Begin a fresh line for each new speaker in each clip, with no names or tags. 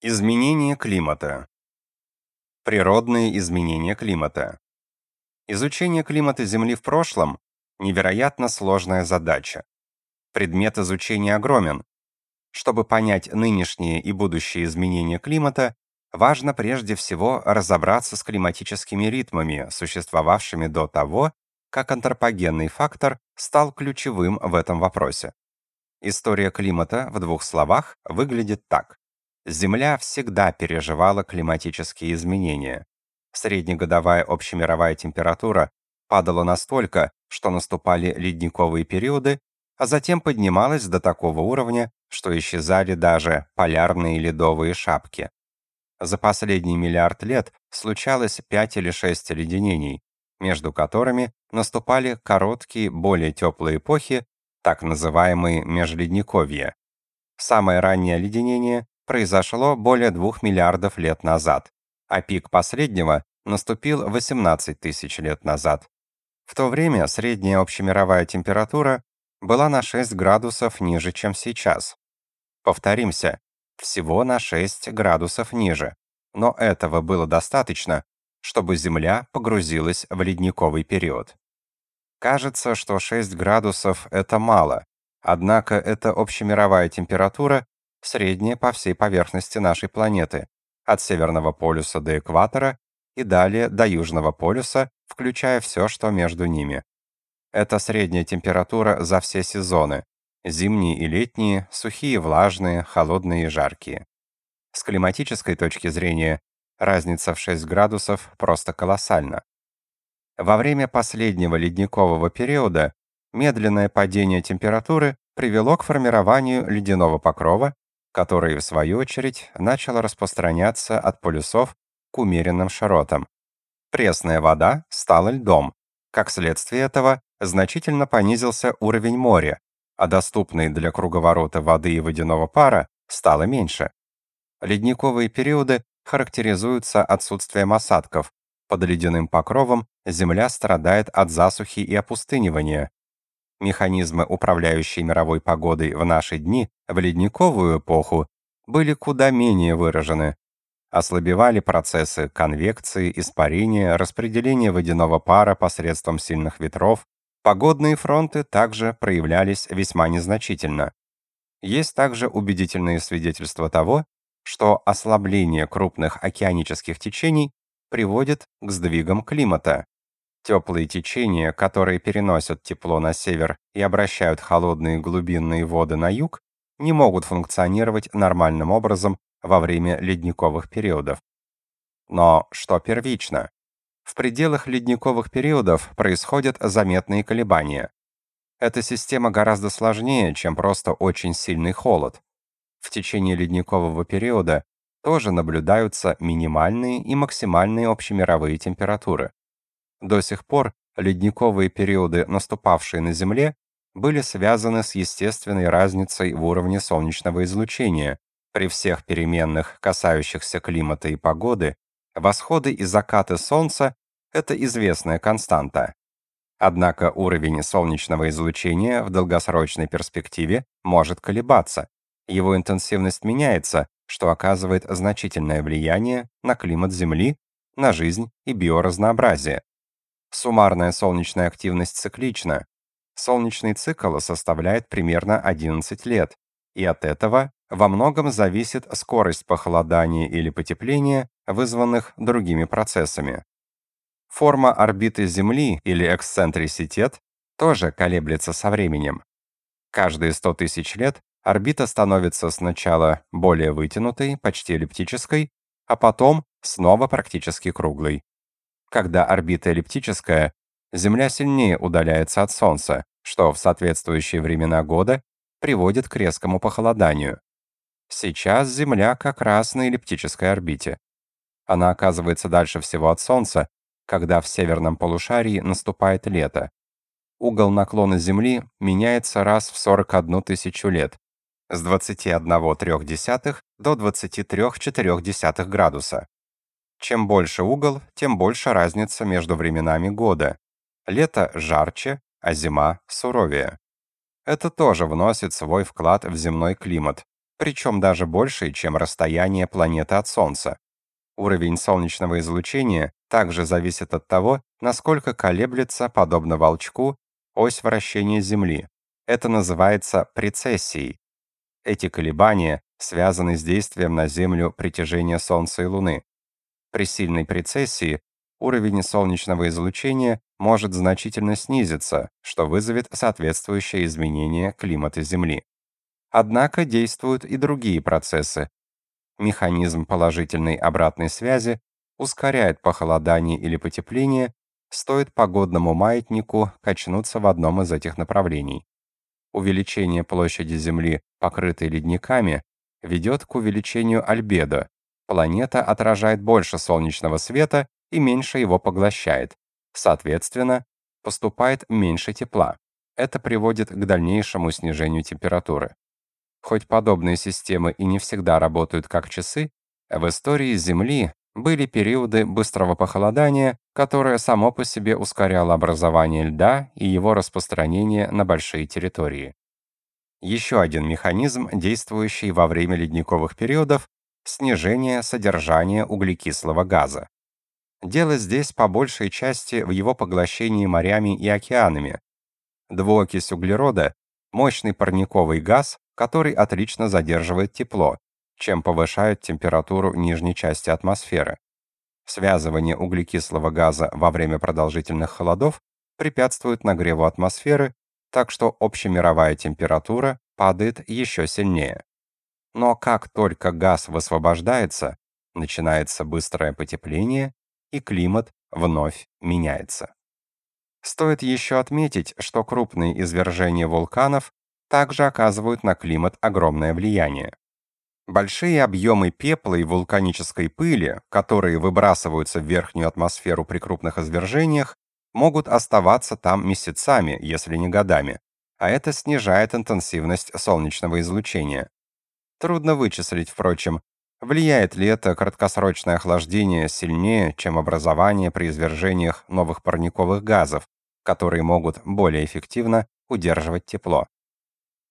Изменение климата. Природные изменения климата. Изучение климата Земли в прошлом – невероятно сложная задача. Предмет изучения огромен. Чтобы понять нынешние и будущие изменения климата, важно прежде всего разобраться с климатическими ритмами, существовавшими до того, как антропогенный фактор стал ключевым в этом вопросе. История климата в двух словах выглядит так. Земля всегда переживала климатические изменения. Среднегодовая общемировая температура падала настолько, что наступали ледниковые периоды, а затем поднималась до такого уровня, что исчезали даже полярные ледовые шапки. За последний миллиард лет случалось 5 или 6 леденений, между которыми наступали короткие, более теплые эпохи, так называемые межледниковья. Самое раннее леденение произошло более 2 миллиардов лет назад, а пик последнего наступил 18 тысяч лет назад. В то время средняя общемировая температура была на 6 градусов ниже, чем сейчас. Повторимся, всего на 6 градусов ниже. Но этого было достаточно, чтобы Земля погрузилась в ледниковый период. Кажется, что 6 градусов — это мало, однако эта общемировая температура средняя по всей поверхности нашей планеты, от Северного полюса до экватора и далее до Южного полюса, включая все, что между ними. Это средняя температура за все сезоны, зимние и летние, сухие, влажные, холодные и жаркие. С климатической точки зрения, разница в 6 градусов просто колоссальна. Во время последнего ледникового периода медленное падение температуры привело к формированию ледяного покрова, который, в свою очередь, начал распространяться от полюсов к умеренным широтам. Пресная вода стала льдом. Как следствие этого, значительно понизился уровень моря, а доступной для круговорота воды и водяного пара стало меньше. Ледниковые периоды характеризуются отсутствием осадков. Под ледяным покровом Земля страдает от засухи и опустынивания, Механизмы, управляющие мировой погодой в наши дни, в ледниковую эпоху, были куда менее выражены. Ослабевали процессы конвекции, испарения, распределения водяного пара посредством сильных ветров. Погодные фронты также проявлялись весьма незначительно. Есть также убедительные свидетельства того, что ослабление крупных океанических течений приводит к сдвигам климата. Теплые течения, которые переносят тепло на север и обращают холодные глубинные воды на юг, не могут функционировать нормальным образом во время ледниковых периодов. Но что первично? В пределах ледниковых периодов происходят заметные колебания. Эта система гораздо сложнее, чем просто очень сильный холод. В течение ледникового периода тоже наблюдаются минимальные и максимальные общемировые температуры. До сих пор ледниковые периоды, наступавшие на Земле, были связаны с естественной разницей в уровне солнечного излучения. При всех переменных, касающихся климата и погоды, восходы и закаты Солнца — это известная константа. Однако уровень солнечного излучения в долгосрочной перспективе может колебаться. Его интенсивность меняется, что оказывает значительное влияние на климат Земли, на жизнь и биоразнообразие. Суммарная солнечная активность циклична. Солнечный цикл составляет примерно 11 лет, и от этого во многом зависит скорость похолодания или потепления, вызванных другими процессами. Форма орбиты Земли или эксцентриситет тоже колеблется со временем. Каждые 100 тысяч лет орбита становится сначала более вытянутой, почти эллиптической, а потом снова практически круглой. Когда орбита эллиптическая, Земля сильнее удаляется от Солнца, что в соответствующие времена года приводит к резкому похолоданию. Сейчас Земля как раз на эллиптической орбите. Она оказывается дальше всего от Солнца, когда в северном полушарии наступает лето. Угол наклона Земли меняется раз в 41 тысячу лет, с 21,3 до 23,4 градуса. Чем больше угол, тем больше разница между временами года. Лето жарче, а зима суровее. Это тоже вносит свой вклад в земной климат, причем даже больше, чем расстояние планеты от Солнца. Уровень солнечного излучения также зависит от того, насколько колеблется, подобно волчку, ось вращения Земли. Это называется прецессией. Эти колебания связаны с действием на Землю притяжения Солнца и Луны. При сильной прецессии уровень солнечного излучения может значительно снизиться, что вызовет соответствующее изменение климата Земли. Однако действуют и другие процессы. Механизм положительной обратной связи ускоряет похолодание или потепление, стоит погодному маятнику качнуться в одном из этих направлений. Увеличение площади Земли, покрытой ледниками, ведет к увеличению альбедо. Планета отражает больше солнечного света и меньше его поглощает. Соответственно, поступает меньше тепла. Это приводит к дальнейшему снижению температуры. Хоть подобные системы и не всегда работают как часы, в истории Земли были периоды быстрого похолодания, которое само по себе ускоряло образование льда и его распространение на большие территории. Еще один механизм, действующий во время ледниковых периодов снижение содержания углекислого газа. Дело здесь по большей части в его поглощении морями и океанами. Двуокись углерода мощный парниковый газ, который отлично задерживает тепло, чем повышает температуру нижней части атмосферы. Связывание углекислого газа во время продолжительных холодов препятствует нагреву атмосферы, так что общемировая температура падает еще сильнее. Но как только газ высвобождается, начинается быстрое потепление, и климат вновь меняется. Стоит еще отметить, что крупные извержения вулканов также оказывают на климат огромное влияние. Большие объемы пепла и вулканической пыли, которые выбрасываются в верхнюю атмосферу при крупных извержениях, могут оставаться там месяцами, если не годами, а это снижает интенсивность солнечного излучения. Трудно вычислить, впрочем, влияет ли это краткосрочное охлаждение сильнее, чем образование при извержениях новых парниковых газов, которые могут более эффективно удерживать тепло.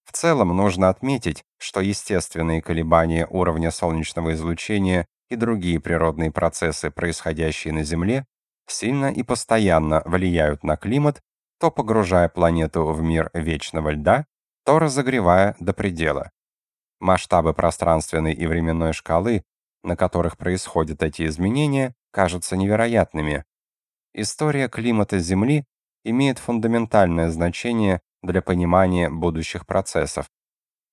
В целом нужно отметить, что естественные колебания уровня солнечного излучения и другие природные процессы, происходящие на Земле, сильно и постоянно влияют на климат, то погружая планету в мир вечного льда, то разогревая до предела. Масштабы пространственной и временной шкалы, на которых происходят эти изменения, кажутся невероятными. История климата Земли имеет фундаментальное значение для понимания будущих процессов.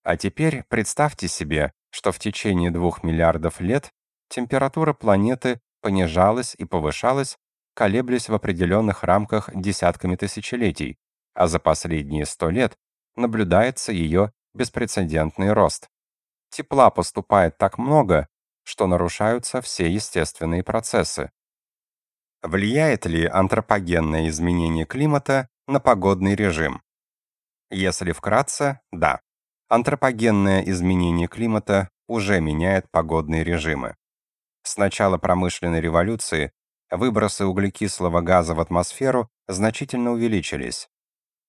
А теперь представьте себе, что в течение двух миллиардов лет температура планеты понижалась и повышалась, колеблясь в определенных рамках десятками тысячелетий, а за последние сто лет наблюдается ее беспрецедентный рост. Тепла поступает так много, что нарушаются все естественные процессы. Влияет ли антропогенное изменение климата на погодный режим? Если вкратце, да. Антропогенное изменение климата уже меняет погодные режимы. С начала промышленной революции выбросы углекислого газа в атмосферу значительно увеличились.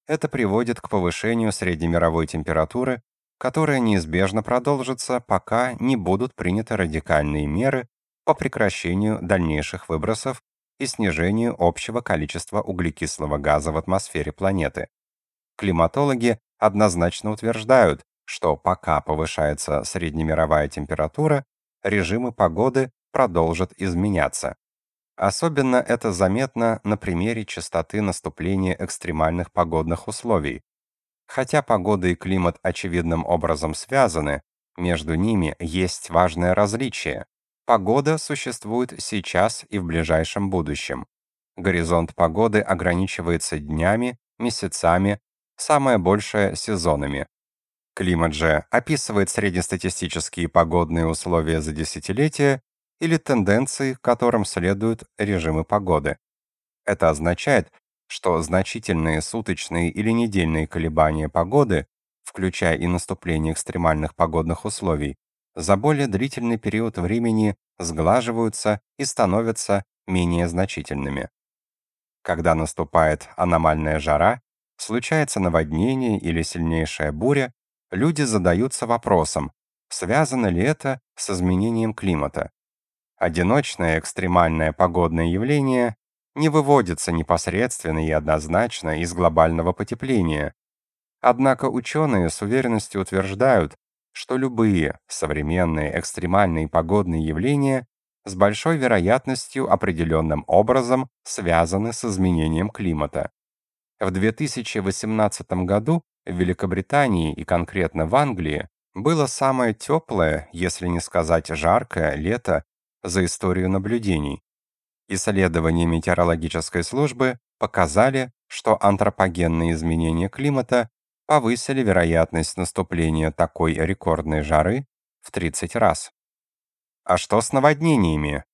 Это приводит к повышению среднемировой температуры, которая неизбежно продолжится, пока не будут приняты радикальные меры по прекращению дальнейших выбросов и снижению общего количества углекислого газа в атмосфере планеты. Климатологи однозначно утверждают, что пока повышается среднемировая температура, режимы погоды продолжат изменяться. Особенно это заметно на примере частоты наступления экстремальных погодных условий. Хотя погода и климат очевидным образом связаны, между ними есть важное различие. Погода существует сейчас и в ближайшем будущем. Горизонт погоды ограничивается днями, месяцами, самое большее сезонами. Климат же описывает среднестатистические погодные условия за десятилетия или тенденции, которым следуют режимы погоды. Это означает, что значительные суточные или недельные колебания погоды, включая и наступление экстремальных погодных условий, за более длительный период времени сглаживаются и становятся менее значительными. Когда наступает аномальная жара, случается наводнение или сильнейшая буря, люди задаются вопросом, связано ли это с изменением климата. Одиночное экстремальное погодное явление не выводится непосредственно и однозначно из глобального потепления. Однако ученые с уверенностью утверждают, что любые современные экстремальные погодные явления с большой вероятностью определенным образом связаны с изменением климата. В 2018 году в Великобритании и конкретно в Англии было самое теплое, если не сказать жаркое, лето за историю наблюдений. Исследования метеорологической службы показали, что антропогенные изменения климата повысили вероятность наступления такой рекордной жары в 30 раз. А что с наводнениями?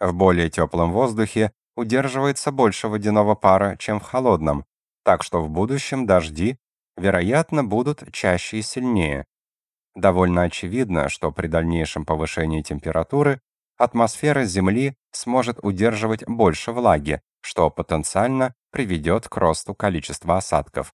В более теплом воздухе удерживается больше водяного пара, чем в холодном, так что в будущем дожди, вероятно, будут чаще и сильнее. Довольно очевидно, что при дальнейшем повышении температуры атмосфера Земли сможет удерживать больше влаги, что потенциально приведет к росту количества осадков.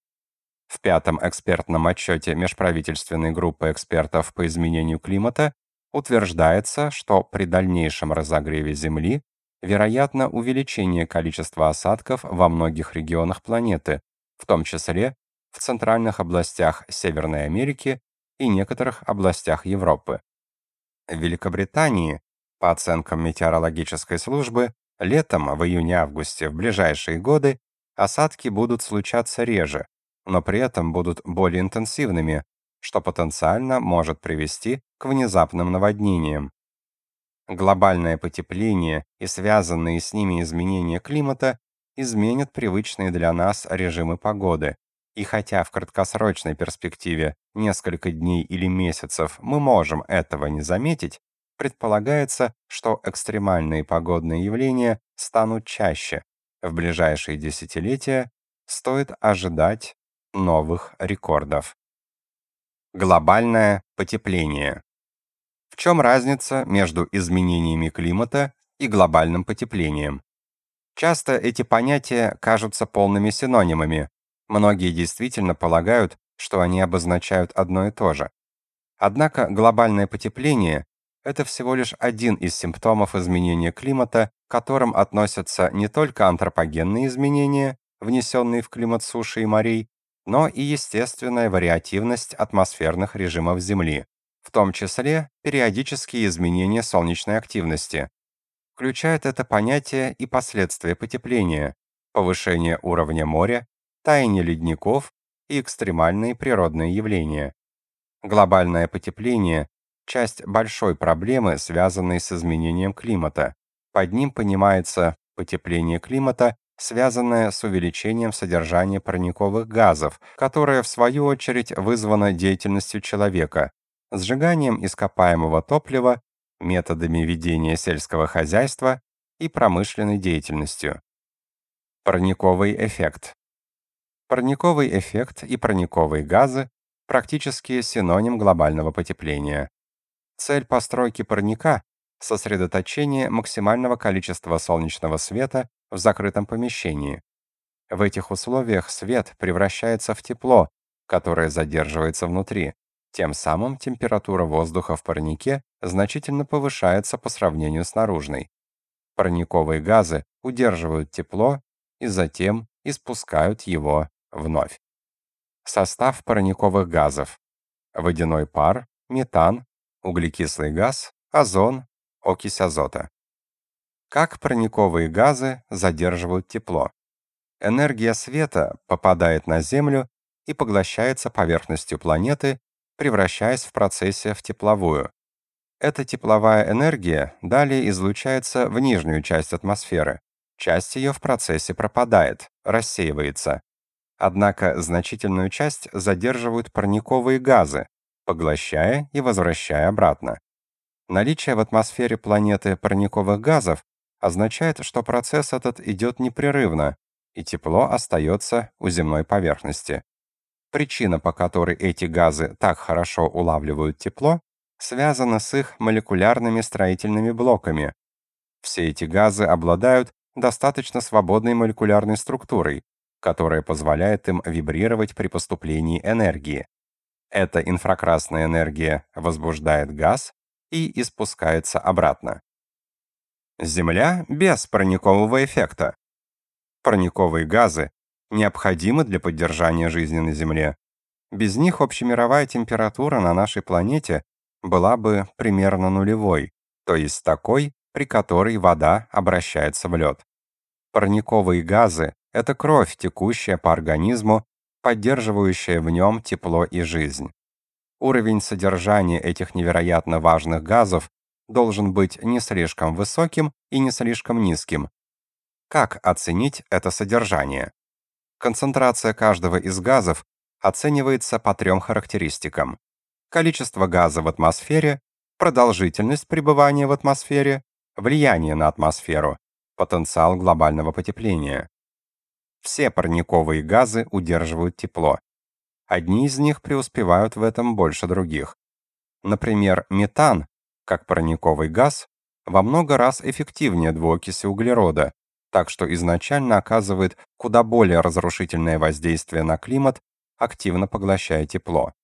В пятом экспертном отчете межправительственной группы экспертов по изменению климата утверждается, что при дальнейшем разогреве Земли вероятно увеличение количества осадков во многих регионах планеты, в том числе в центральных областях Северной Америки и некоторых областях Европы. В Великобритании, по оценкам метеорологической службы, летом в июне-августе в ближайшие годы осадки будут случаться реже, но при этом будут более интенсивными, что потенциально может привести к внезапным наводнениям. Глобальное потепление и связанные с ними изменения климата изменят привычные для нас режимы погоды. И хотя в краткосрочной перспективе несколько дней или месяцев мы можем этого не заметить, предполагается, что экстремальные погодные явления станут чаще. В ближайшие десятилетия стоит ожидать новых рекордов. Глобальное потепление. В чем разница между изменениями климата и глобальным потеплением? Часто эти понятия кажутся полными синонимами. Многие действительно полагают, что они обозначают одно и то же. Однако глобальное потепление это всего лишь один из симптомов изменения климата, к которым относятся не только антропогенные изменения, внесенные в климат суши и морей, но и естественная вариативность атмосферных режимов Земли в том числе периодические изменения солнечной активности. Включает это понятие и последствия потепления, повышение уровня моря, таяние ледников и экстремальные природные явления. Глобальное потепление часть большой проблемы, связанной с изменением климата. Под ним понимается потепление климата, связанное с увеличением содержания парниковых газов, которое в свою очередь вызвано деятельностью человека, сжиганием ископаемого топлива, методами ведения сельского хозяйства и промышленной деятельностью. Парниковый эффект. Парниковый эффект и парниковые газы практически синоним глобального потепления. Цель постройки парника сосредоточение максимального количества солнечного света в закрытом помещении. В этих условиях свет превращается в тепло, которое задерживается внутри. Тем самым температура воздуха в парнике значительно повышается по сравнению с наружной. Парниковые газы удерживают тепло и затем испускают его вновь. Состав парниковых газов: водяной пар, метан, углекислый газ, озон, окись азота. Как парниковые газы задерживают тепло? Энергия света попадает на Землю и поглощается поверхностью планеты превращаясь в процессе в тепловую. Эта тепловая энергия далее излучается в нижнюю часть атмосферы. Часть ее в процессе пропадает, рассеивается. Однако значительную часть задерживают парниковые газы, поглощая и возвращая обратно. Наличие в атмосфере планеты парниковых газов означает, что процесс этот идет непрерывно, и тепло остается у земной поверхности. Причина, по которой эти газы так хорошо улавливают тепло, связана с их молекулярными строительными блоками. Все эти газы обладают достаточно свободной молекулярной структурой, которая позволяет им вибрировать при поступлении энергии. Эта инфракрасная энергия возбуждает газ и испускается обратно. Земля без парникового эффекта. Парниковые газы необходимы для поддержания жизни на Земле. Без них общемировая температура на нашей планете была бы примерно нулевой, то есть такой, при которой вода обращается в лед. Парниковые газы — это кровь, текущая по организму, поддерживающая в нем тепло и жизнь. Уровень содержания этих невероятно важных газов должен быть не слишком высоким и не слишком низким. Как оценить это содержание? Концентрация каждого из газов оценивается по трем характеристикам. Количество газа в атмосфере, продолжительность пребывания в атмосфере, влияние на атмосферу, потенциал глобального потепления. Все парниковые газы удерживают тепло. Одни из них преуспевают в этом больше других. Например, метан, как парниковый газ, во много раз эффективнее двуокиси углерода, так что изначально оказывает куда более разрушительное воздействие на климат, активно поглощая тепло.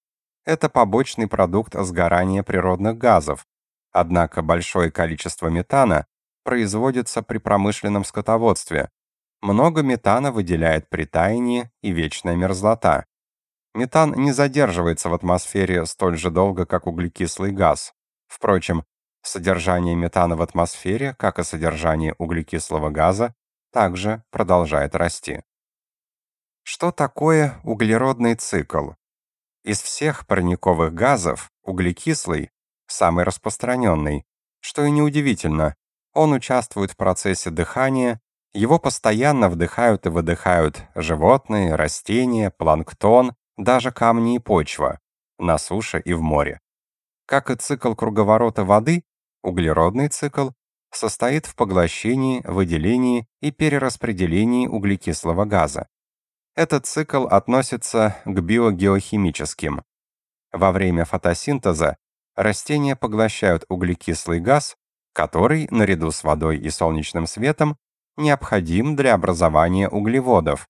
Это побочный продукт сгорания природных газов. Однако большое количество метана производится при промышленном скотоводстве. Много метана выделяет при таянии и вечная мерзлота. Метан не задерживается в атмосфере столь же долго, как углекислый газ. Впрочем, содержание метана в атмосфере, как и содержание углекислого газа, также продолжает расти. Что такое углеродный цикл? Из всех парниковых газов углекислый самый распространенный, что и неудивительно. Он участвует в процессе дыхания, его постоянно вдыхают и выдыхают животные, растения, планктон, даже камни и почва, на суше и в море. Как и цикл круговорота воды, углеродный цикл состоит в поглощении, выделении и перераспределении углекислого газа. Этот цикл относится к биогеохимическим. Во время фотосинтеза растения поглощают углекислый газ, который, наряду с водой и солнечным светом, необходим для образования углеводов.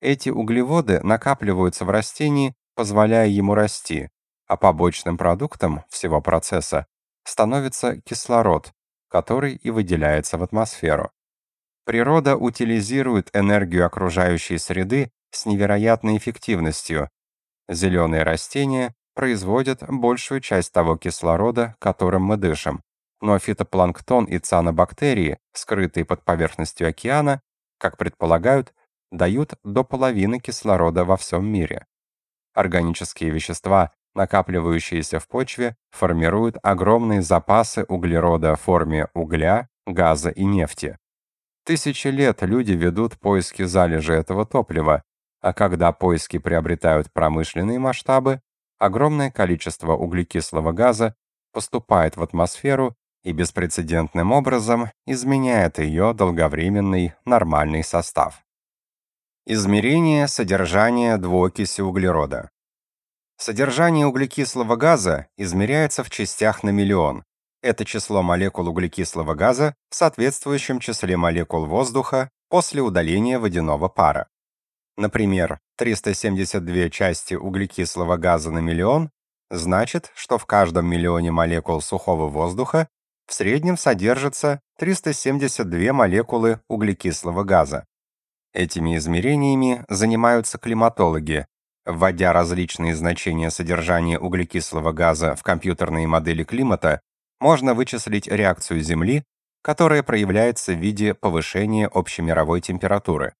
Эти углеводы накапливаются в растении, позволяя ему расти, а побочным продуктом всего процесса становится кислород, который и выделяется в атмосферу. Природа утилизирует энергию окружающей среды с невероятной эффективностью. Зеленые растения производят большую часть того кислорода, которым мы дышим. Но фитопланктон и цианобактерии, скрытые под поверхностью океана, как предполагают, дают до половины кислорода во всем мире. Органические вещества, накапливающиеся в почве, формируют огромные запасы углерода в форме угля, газа и нефти. Тысячи лет люди ведут поиски залежи этого топлива, а когда поиски приобретают промышленные масштабы, огромное количество углекислого газа поступает в атмосферу и беспрецедентным образом изменяет ее долговременный нормальный состав. Измерение содержания двуокиси углерода. Содержание углекислого газа измеряется в частях на миллион. Это число молекул углекислого газа в соответствующем числе молекул воздуха после удаления водяного пара. Например, 372 части углекислого газа на миллион значит, что в каждом миллионе молекул сухого воздуха в среднем содержится 372 молекулы углекислого газа. Этими измерениями занимаются климатологи, вводя различные значения содержания углекислого газа в компьютерные модели климата можно вычислить реакцию Земли, которая проявляется в виде повышения общемировой температуры.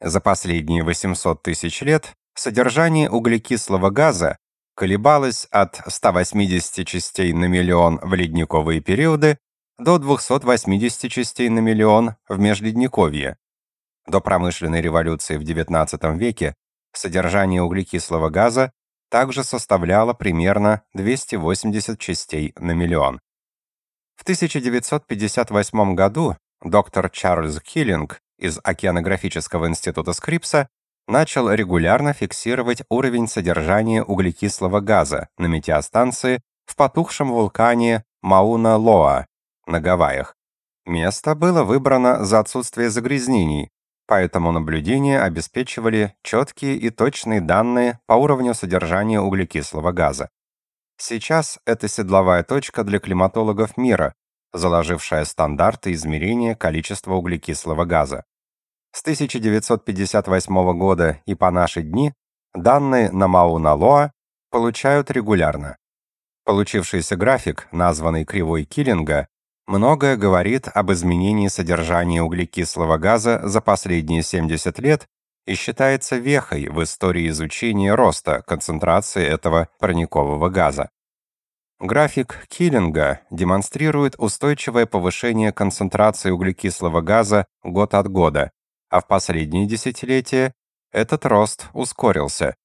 За последние 800 тысяч лет содержание углекислого газа колебалось от 180 частей на миллион в ледниковые периоды до 280 частей на миллион в межледниковье. До промышленной революции в XIX веке содержание углекислого газа также составляло примерно 280 частей на миллион. В 1958 году доктор Чарльз Киллинг из Океанографического института Скрипса начал регулярно фиксировать уровень содержания углекислого газа на метеостанции в потухшем вулкане Мауна-Лоа на Гавайях. Место было выбрано за отсутствие загрязнений, поэтому наблюдения обеспечивали четкие и точные данные по уровню содержания углекислого газа. Сейчас это седловая точка для климатологов мира, заложившая стандарты измерения количества углекислого газа. С 1958 года и по наши дни данные на Мауна-Лоа получают регулярно. Получившийся график, названный кривой Киллинга, многое говорит об изменении содержания углекислого газа за последние 70 лет и считается вехой в истории изучения роста концентрации этого парникового газа. График Киллинга демонстрирует устойчивое повышение концентрации углекислого газа год от года, а в последние десятилетия этот рост ускорился.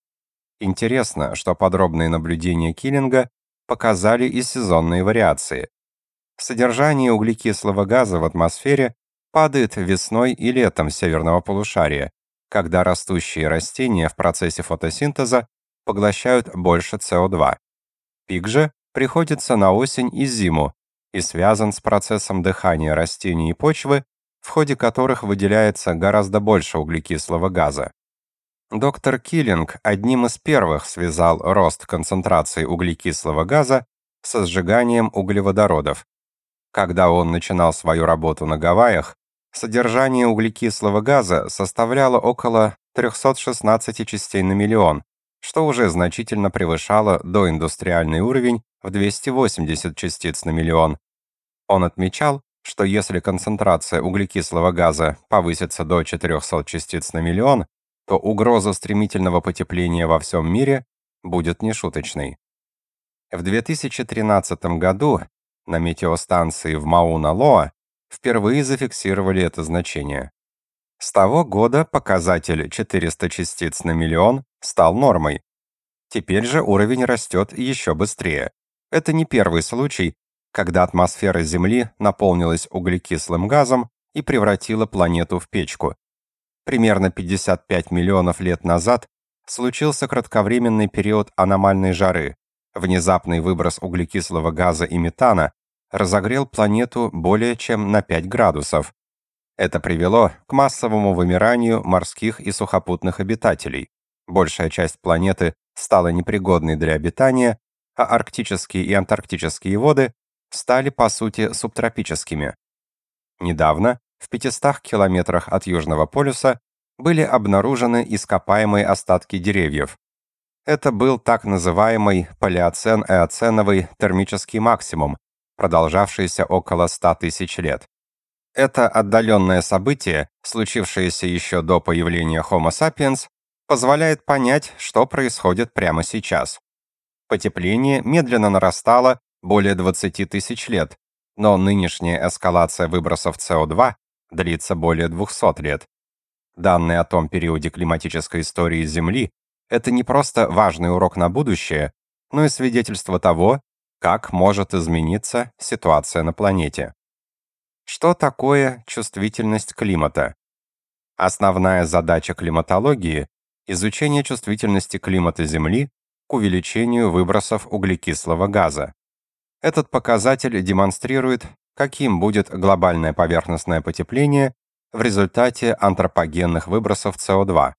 Интересно, что подробные наблюдения Киллинга показали и сезонные вариации. Содержание углекислого газа в атмосфере падает весной и летом северного полушария, когда растущие растения в процессе фотосинтеза поглощают больше СО2. Пик же приходится на осень и зиму и связан с процессом дыхания растений и почвы, в ходе которых выделяется гораздо больше углекислого газа. Доктор Киллинг одним из первых связал рост концентрации углекислого газа со сжиганием углеводородов. Когда он начинал свою работу на Гавайях, содержание углекислого газа составляло около 316 частей на миллион, что уже значительно превышало доиндустриальный уровень в 280 частиц на миллион. Он отмечал, что если концентрация углекислого газа повысится до 400 частиц на миллион, то угроза стремительного потепления во всем мире будет нешуточной. В 2013 году на метеостанции в Мауна-Лоа впервые зафиксировали это значение. С того года показатель 400 частиц на миллион стал нормой. Теперь же уровень растет еще быстрее. Это не первый случай, когда атмосфера Земли наполнилась углекислым газом и превратила планету в печку примерно 55 миллионов лет назад случился кратковременный период аномальной жары. Внезапный выброс углекислого газа и метана разогрел планету более чем на 5 градусов. Это привело к массовому вымиранию морских и сухопутных обитателей. Большая часть планеты стала непригодной для обитания, а арктические и антарктические воды стали по сути субтропическими. Недавно в 500 километрах от Южного полюса были обнаружены ископаемые остатки деревьев. Это был так называемый палеоцен-эоценовый термический максимум, продолжавшийся около 100 тысяч лет. Это отдаленное событие, случившееся еще до появления Homo sapiens, позволяет понять, что происходит прямо сейчас. Потепление медленно нарастало более 20 тысяч лет, но нынешняя эскалация выбросов СО2 длится более 200 лет. Данные о том периоде климатической истории Земли это не просто важный урок на будущее, но и свидетельство того, как может измениться ситуация на планете. Что такое чувствительность климата? Основная задача климатологии изучение чувствительности климата Земли к увеличению выбросов углекислого газа. Этот показатель демонстрирует, каким будет глобальное поверхностное потепление в результате антропогенных выбросов СО2.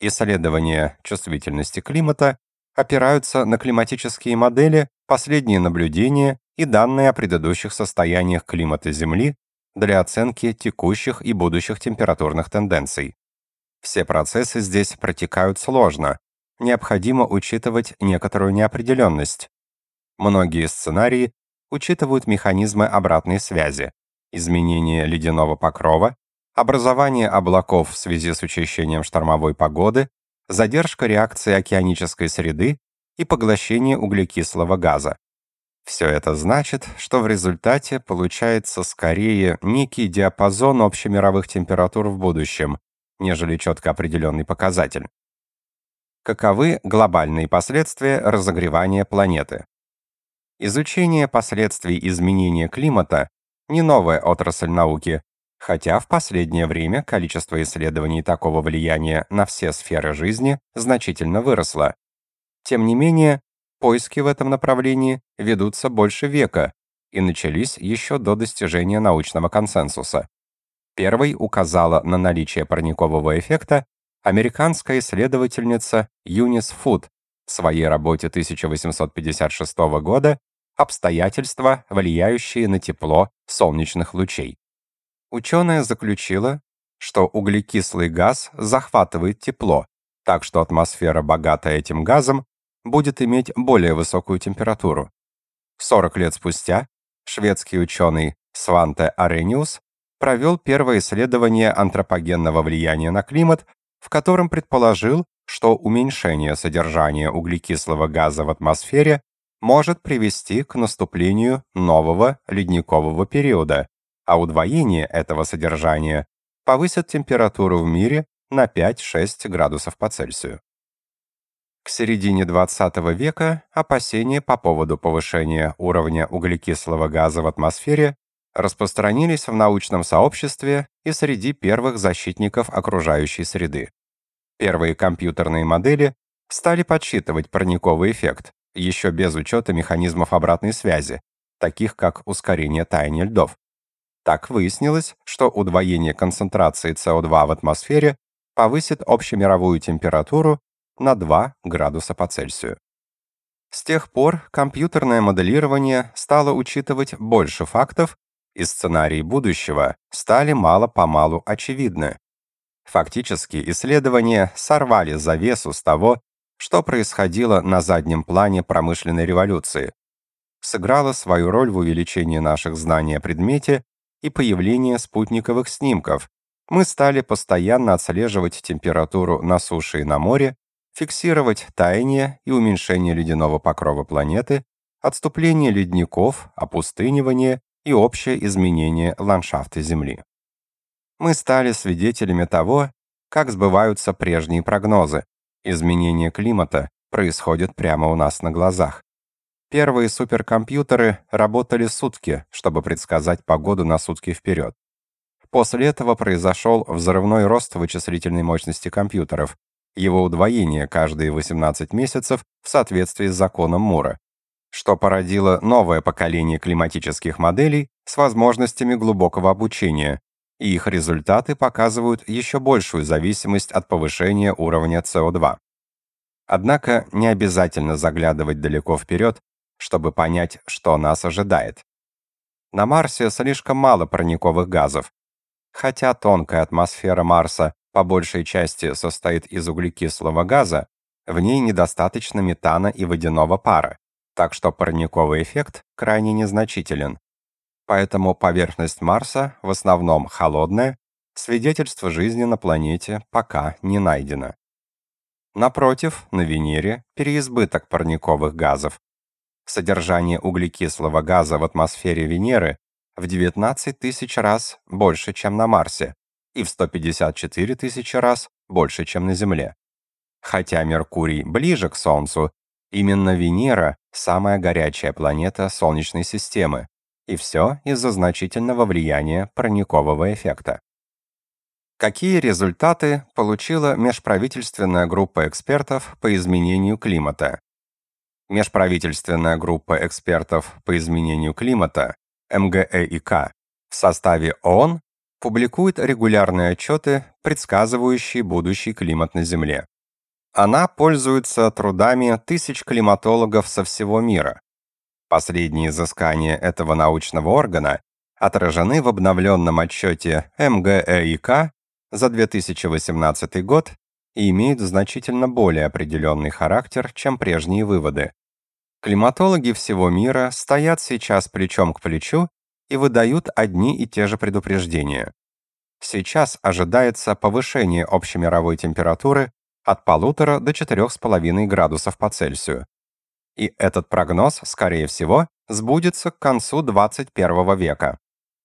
Исследования чувствительности климата опираются на климатические модели, последние наблюдения и данные о предыдущих состояниях климата Земли для оценки текущих и будущих температурных тенденций. Все процессы здесь протекают сложно, необходимо учитывать некоторую неопределенность. Многие сценарии учитывают механизмы обратной связи, изменение ледяного покрова, образование облаков в связи с учащением штормовой погоды, задержка реакции океанической среды и поглощение углекислого газа. Все это значит, что в результате получается скорее некий диапазон общемировых температур в будущем, нежели четко определенный показатель. Каковы глобальные последствия разогревания планеты? Изучение последствий изменения климата не новая отрасль науки, хотя в последнее время количество исследований такого влияния на все сферы жизни значительно выросло. Тем не менее, поиски в этом направлении ведутся больше века и начались еще до достижения научного консенсуса. Первой указала на наличие парникового эффекта американская исследовательница Юнис Фуд в своей работе 1856 года «Обстоятельства, влияющие на тепло солнечных лучей». Ученая заключила, что углекислый газ захватывает тепло, так что атмосфера, богатая этим газом, будет иметь более высокую температуру. 40 лет спустя шведский ученый Сванте Арениус провел первое исследование антропогенного влияния на климат, в котором предположил, что уменьшение содержания углекислого газа в атмосфере может привести к наступлению нового ледникового периода, а удвоение этого содержания повысит температуру в мире на 5-6 градусов по Цельсию. К середине 20 века опасения по поводу повышения уровня углекислого газа в атмосфере распространились в научном сообществе и среди первых защитников окружающей среды. Первые компьютерные модели стали подсчитывать парниковый эффект, еще без учета механизмов обратной связи, таких как ускорение таяния льдов. Так выяснилось, что удвоение концентрации СО2 в атмосфере повысит общемировую температуру на 2 градуса по Цельсию. С тех пор компьютерное моделирование стало учитывать больше фактов, и сценарии будущего стали мало-помалу очевидны. Фактически исследования сорвали завесу с того, что происходило на заднем плане промышленной революции. Сыграло свою роль в увеличении наших знаний о предмете и появление спутниковых снимков. Мы стали постоянно отслеживать температуру на суше и на море, фиксировать таяние и уменьшение ледяного покрова планеты, отступление ледников, опустынивание и общее изменение ландшафта Земли. Мы стали свидетелями того, как сбываются прежние прогнозы. Изменение климата происходит прямо у нас на глазах. Первые суперкомпьютеры работали сутки, чтобы предсказать погоду на сутки вперед. После этого произошел взрывной рост вычислительной мощности компьютеров, его удвоение каждые 18 месяцев в соответствии с законом Мура, что породило новое поколение климатических моделей с возможностями глубокого обучения, и их результаты показывают еще большую зависимость от повышения уровня СО2. Однако не обязательно заглядывать далеко вперед, чтобы понять, что нас ожидает. На Марсе слишком мало парниковых газов. Хотя тонкая атмосфера Марса по большей части состоит из углекислого газа, в ней недостаточно метана и водяного пара, так что парниковый эффект крайне незначителен. Поэтому поверхность Марса в основном холодная, свидетельство жизни на планете пока не найдено. Напротив, на Венере переизбыток парниковых газов. Содержание углекислого газа в атмосфере Венеры в 19 тысяч раз больше, чем на Марсе, и в 154 тысячи раз больше, чем на Земле. Хотя Меркурий ближе к Солнцу, именно Венера – самая горячая планета Солнечной системы, и все из-за значительного влияния парникового эффекта. Какие результаты получила межправительственная группа экспертов по изменению климата? Межправительственная группа экспертов по изменению климата, МГЭИК, в составе ООН публикует регулярные отчеты, предсказывающие будущий климат на Земле. Она пользуется трудами тысяч климатологов со всего мира. Последние изыскания этого научного органа отражены в обновленном отчете МГЭИК за 2018 год и имеют значительно более определенный характер, чем прежние выводы. Климатологи всего мира стоят сейчас плечом к плечу и выдают одни и те же предупреждения. Сейчас ожидается повышение общемировой температуры от полутора до 4,5 градусов по Цельсию. И этот прогноз, скорее всего, сбудется к концу 21 века.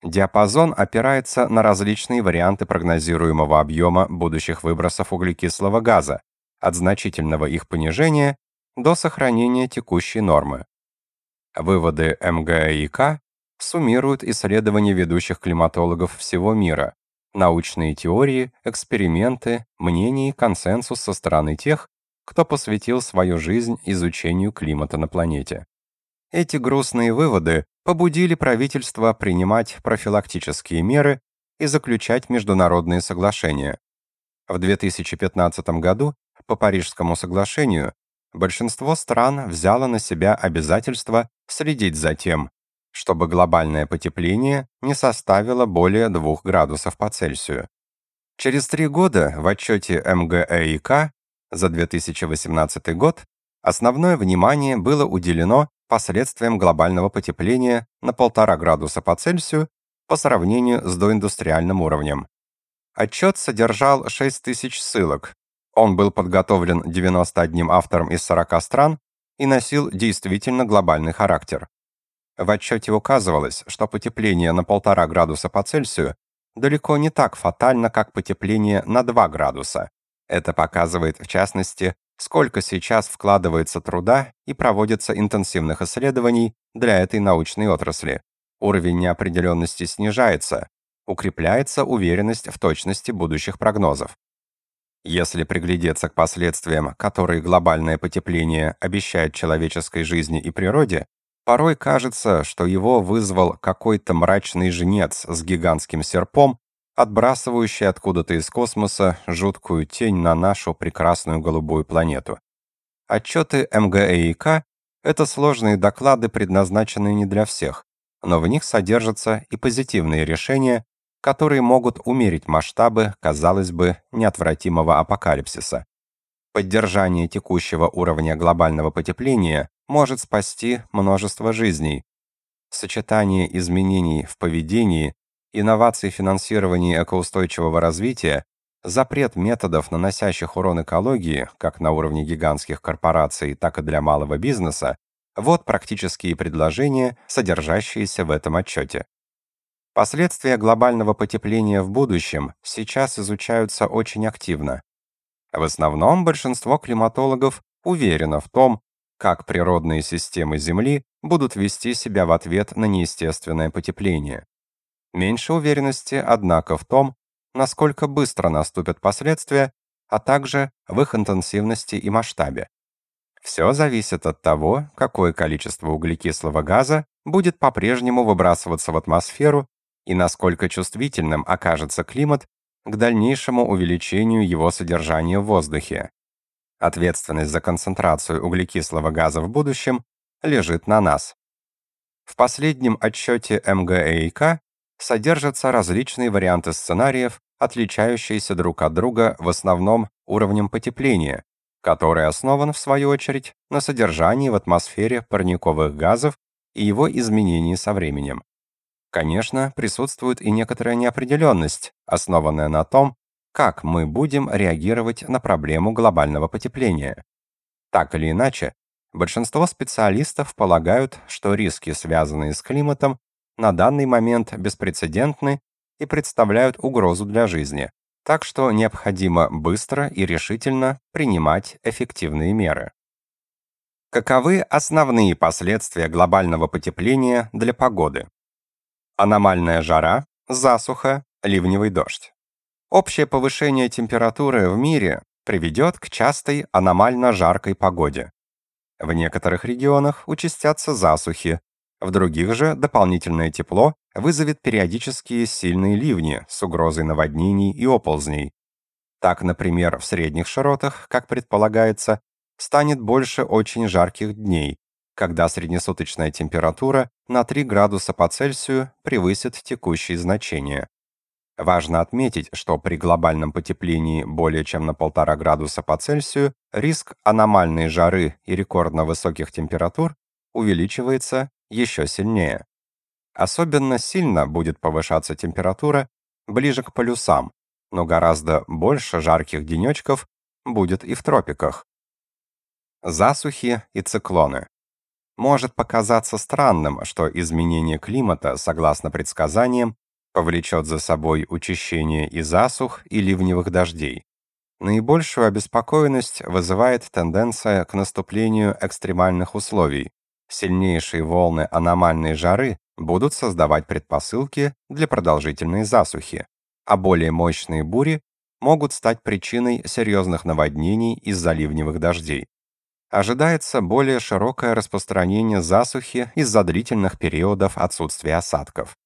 Диапазон опирается на различные варианты прогнозируемого объема будущих выбросов углекислого газа, от значительного их понижения до сохранения текущей нормы. Выводы МГИК суммируют исследования ведущих климатологов всего мира, научные теории, эксперименты, мнения и консенсус со стороны тех, кто посвятил свою жизнь изучению климата на планете. Эти грустные выводы побудили правительство принимать профилактические меры и заключать международные соглашения. В 2015 году по Парижскому соглашению большинство стран взяло на себя обязательство следить за тем, чтобы глобальное потепление не составило более 2 градусов по Цельсию. Через три года в отчете МГЭИК за 2018 год основное внимание было уделено последствиям глобального потепления на 1,5 градуса по Цельсию по сравнению с доиндустриальным уровнем. Отчет содержал 6 тысяч ссылок. Он был подготовлен 91 автором из 40 стран и носил действительно глобальный характер. В отчете указывалось, что потепление на 1,5 градуса по Цельсию далеко не так фатально, как потепление на 2 градуса. Это показывает, в частности, сколько сейчас вкладывается труда и проводится интенсивных исследований для этой научной отрасли. Уровень неопределенности снижается, укрепляется уверенность в точности будущих прогнозов. Если приглядеться к последствиям, которые глобальное потепление обещает человеческой жизни и природе, порой кажется, что его вызвал какой-то мрачный жнец с гигантским серпом, отбрасывающий откуда-то из космоса жуткую тень на нашу прекрасную голубую планету. Отчеты МГЭИК — это сложные доклады, предназначенные не для всех, но в них содержатся и позитивные решения, которые могут умерить масштабы, казалось бы, неотвратимого апокалипсиса. Поддержание текущего уровня глобального потепления может спасти множество жизней. Сочетание изменений в поведении, инноваций в финансировании экоустойчивого развития, запрет методов, наносящих урон экологии, как на уровне гигантских корпораций, так и для малого бизнеса, вот практические предложения, содержащиеся в этом отчете. Последствия глобального потепления в будущем сейчас изучаются очень активно. В основном большинство климатологов уверено в том, как природные системы Земли будут вести себя в ответ на неестественное потепление. Меньше уверенности, однако, в том, насколько быстро наступят последствия, а также в их интенсивности и масштабе. Все зависит от того, какое количество углекислого газа будет по-прежнему выбрасываться в атмосферу и насколько чувствительным окажется климат к дальнейшему увеличению его содержания в воздухе. Ответственность за концентрацию углекислого газа в будущем лежит на нас. В последнем отчете МГЭИК содержатся различные варианты сценариев, отличающиеся друг от друга в основном уровнем потепления, который основан, в свою очередь, на содержании в атмосфере парниковых газов и его изменении со временем. Конечно, присутствует и некоторая неопределенность, основанная на том, как мы будем реагировать на проблему глобального потепления. Так или иначе, большинство специалистов полагают, что риски, связанные с климатом, на данный момент беспрецедентны и представляют угрозу для жизни, так что необходимо быстро и решительно принимать эффективные меры. Каковы основные последствия глобального потепления для погоды? аномальная жара, засуха, ливневый дождь. Общее повышение температуры в мире приведет к частой аномально жаркой погоде. В некоторых регионах участятся засухи, в других же дополнительное тепло вызовет периодические сильные ливни с угрозой наводнений и оползней. Так, например, в средних широтах, как предполагается, станет больше очень жарких дней, когда среднесуточная температура на 3 градуса по Цельсию превысит текущие значения. Важно отметить, что при глобальном потеплении более чем на 1,5 градуса по Цельсию риск аномальной жары и рекордно высоких температур увеличивается еще сильнее. Особенно сильно будет повышаться температура ближе к полюсам, но гораздо больше жарких денечков будет и в тропиках. Засухи и циклоны. Может показаться странным, что изменение климата, согласно предсказаниям, повлечет за собой учащение и засух, и ливневых дождей. Наибольшую обеспокоенность вызывает тенденция к наступлению экстремальных условий. Сильнейшие волны аномальной жары будут создавать предпосылки для продолжительной засухи, а более мощные бури могут стать причиной серьезных наводнений из-за ливневых дождей ожидается более широкое распространение засухи из-за длительных периодов отсутствия осадков.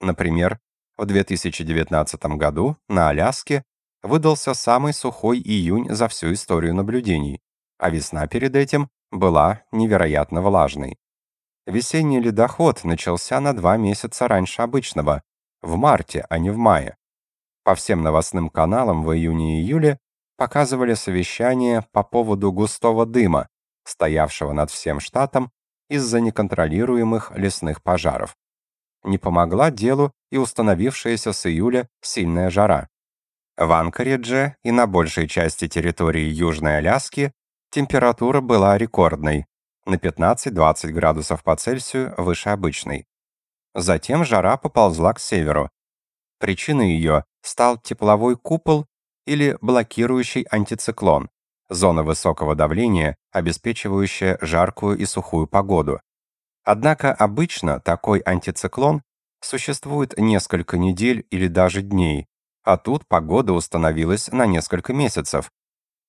Например, в в 2019 году на Аляске выдался самый сухой июнь за всю историю наблюдений, а весна перед этим была невероятно влажной. Весенний ледоход начался на два месяца раньше обычного, в марте, а не в мае. По всем новостным каналам в июне и июле показывали совещание по поводу густого дыма, стоявшего над всем штатом из-за неконтролируемых лесных пожаров. Не помогла делу и установившаяся с июля сильная жара. В Анкоридже и на большей части территории Южной Аляски температура была рекордной, на 15-20 градусов по Цельсию выше обычной. Затем жара поползла к северу. Причиной ее стал тепловой купол или блокирующий антициклон, зона высокого давления, обеспечивающая жаркую и сухую погоду. Однако обычно такой антициклон существует несколько недель или даже дней, а тут погода установилась на несколько месяцев.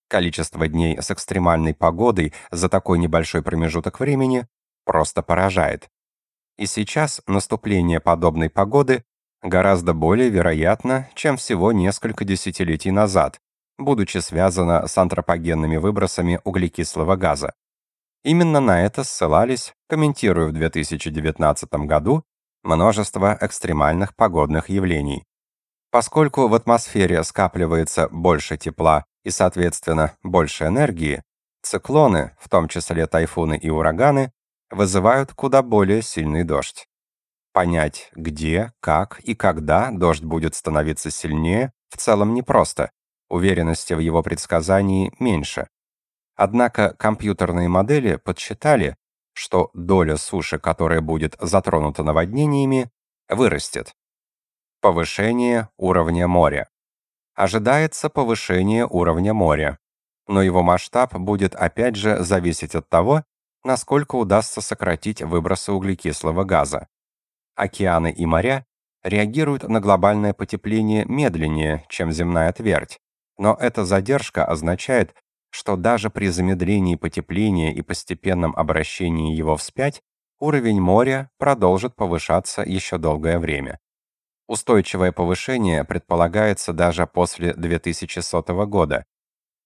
Количество дней с экстремальной погодой за такой небольшой промежуток времени просто поражает. И сейчас наступление подобной погоды гораздо более вероятно, чем всего несколько десятилетий назад, будучи связано с антропогенными выбросами углекислого газа. Именно на это ссылались, комментируя в 2019 году множество экстремальных погодных явлений. Поскольку в атмосфере скапливается больше тепла и, соответственно, больше энергии, циклоны, в том числе тайфуны и ураганы, вызывают куда более сильный дождь. Понять, где, как и когда дождь будет становиться сильнее, в целом непросто. Уверенности в его предсказании меньше. Однако компьютерные модели подсчитали, что доля суши, которая будет затронута наводнениями, вырастет. Повышение уровня моря. Ожидается повышение уровня моря, но его масштаб будет опять же зависеть от того, насколько удастся сократить выбросы углекислого газа. Океаны и моря реагируют на глобальное потепление медленнее, чем земная твердь, но эта задержка означает, что даже при замедлении потепления и постепенном обращении его вспять, уровень моря продолжит повышаться еще долгое время. Устойчивое повышение предполагается даже после 2100 года.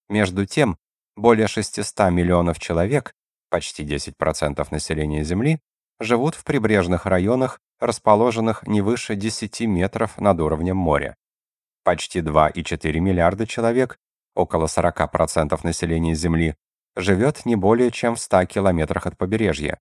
Между тем, более 600 миллионов человек, почти 10% населения Земли, живут в прибрежных районах, расположенных не выше 10 метров над уровнем моря. Почти 2,4 миллиарда человек, около 40% населения Земли, живет не более чем в 100 километрах от побережья.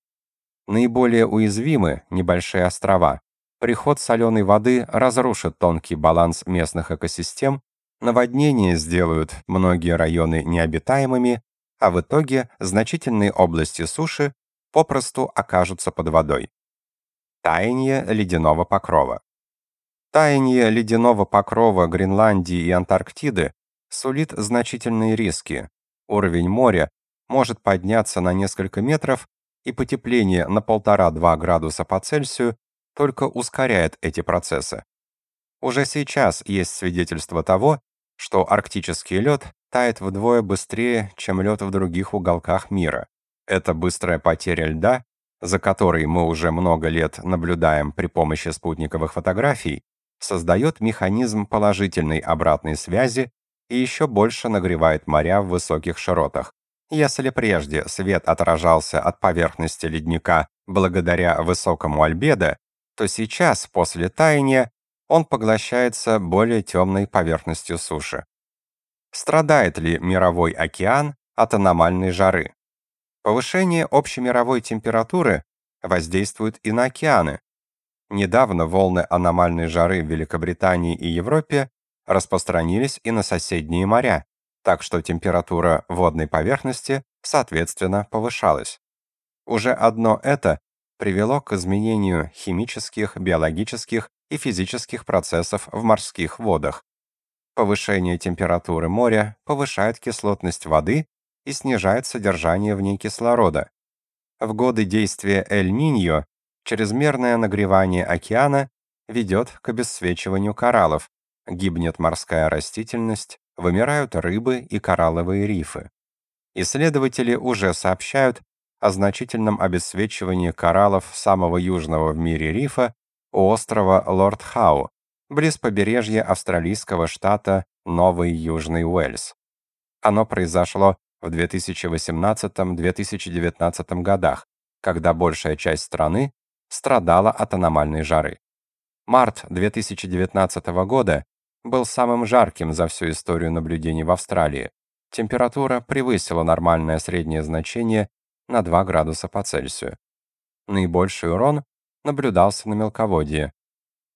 Наиболее уязвимы небольшие острова. Приход соленой воды разрушит тонкий баланс местных экосистем, наводнения сделают многие районы необитаемыми, а в итоге значительные области суши попросту окажутся под водой. Таяние ледяного покрова. Таяние ледяного покрова Гренландии и Антарктиды сулит значительные риски. Уровень моря может подняться на несколько метров, и потепление на 1,5-2 градуса по Цельсию только ускоряет эти процессы. Уже сейчас есть свидетельство того, что арктический лед тает вдвое быстрее, чем лед в других уголках мира. Эта быстрая потеря льда, за которой мы уже много лет наблюдаем при помощи спутниковых фотографий, создает механизм положительной обратной связи и еще больше нагревает моря в высоких широтах. Если прежде свет отражался от поверхности ледника благодаря высокому альбедо, то сейчас, после таяния, он поглощается более темной поверхностью суши. Страдает ли мировой океан от аномальной жары? Повышение общемировой температуры воздействует и на океаны. Недавно волны аномальной жары в Великобритании и Европе распространились и на соседние моря, так что температура водной поверхности, соответственно, повышалась. Уже одно это привело к изменению химических, биологических и физических процессов в морских водах. Повышение температуры моря повышает кислотность воды и снижает содержание в ней кислорода. В годы действия Эль-Ниньо чрезмерное нагревание океана ведет к обесцвечиванию кораллов, гибнет морская растительность, вымирают рыбы и коралловые рифы. Исследователи уже сообщают о значительном обесцвечивании кораллов самого южного в мире рифа у острова Лорд-Хау, близ побережья австралийского штата Новый Южный Уэльс. Оно произошло в 2018-2019 годах, когда большая часть страны страдала от аномальной жары. Март 2019 года был самым жарким за всю историю наблюдений в Австралии. Температура превысила нормальное среднее значение на 2 градуса по Цельсию. Наибольший урон наблюдался на мелководье.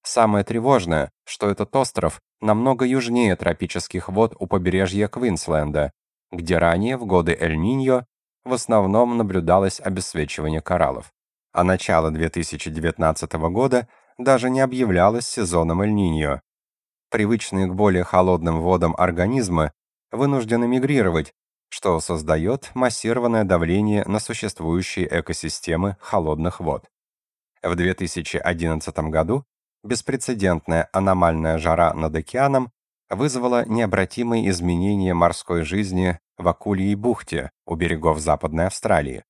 Самое тревожное, что этот остров намного южнее тропических вод у побережья Квинсленда, где ранее в годы Эль-Ниньо в основном наблюдалось обесцвечивание кораллов. А начало 2019 года даже не объявлялось сезоном Эль-Ниньо. Привычные к более холодным водам организмы вынуждены мигрировать, что создает массированное давление на существующие экосистемы холодных вод. В 2011 году беспрецедентная аномальная жара над океаном вызвала необратимые изменения морской жизни в Акульей бухте у берегов Западной Австралии.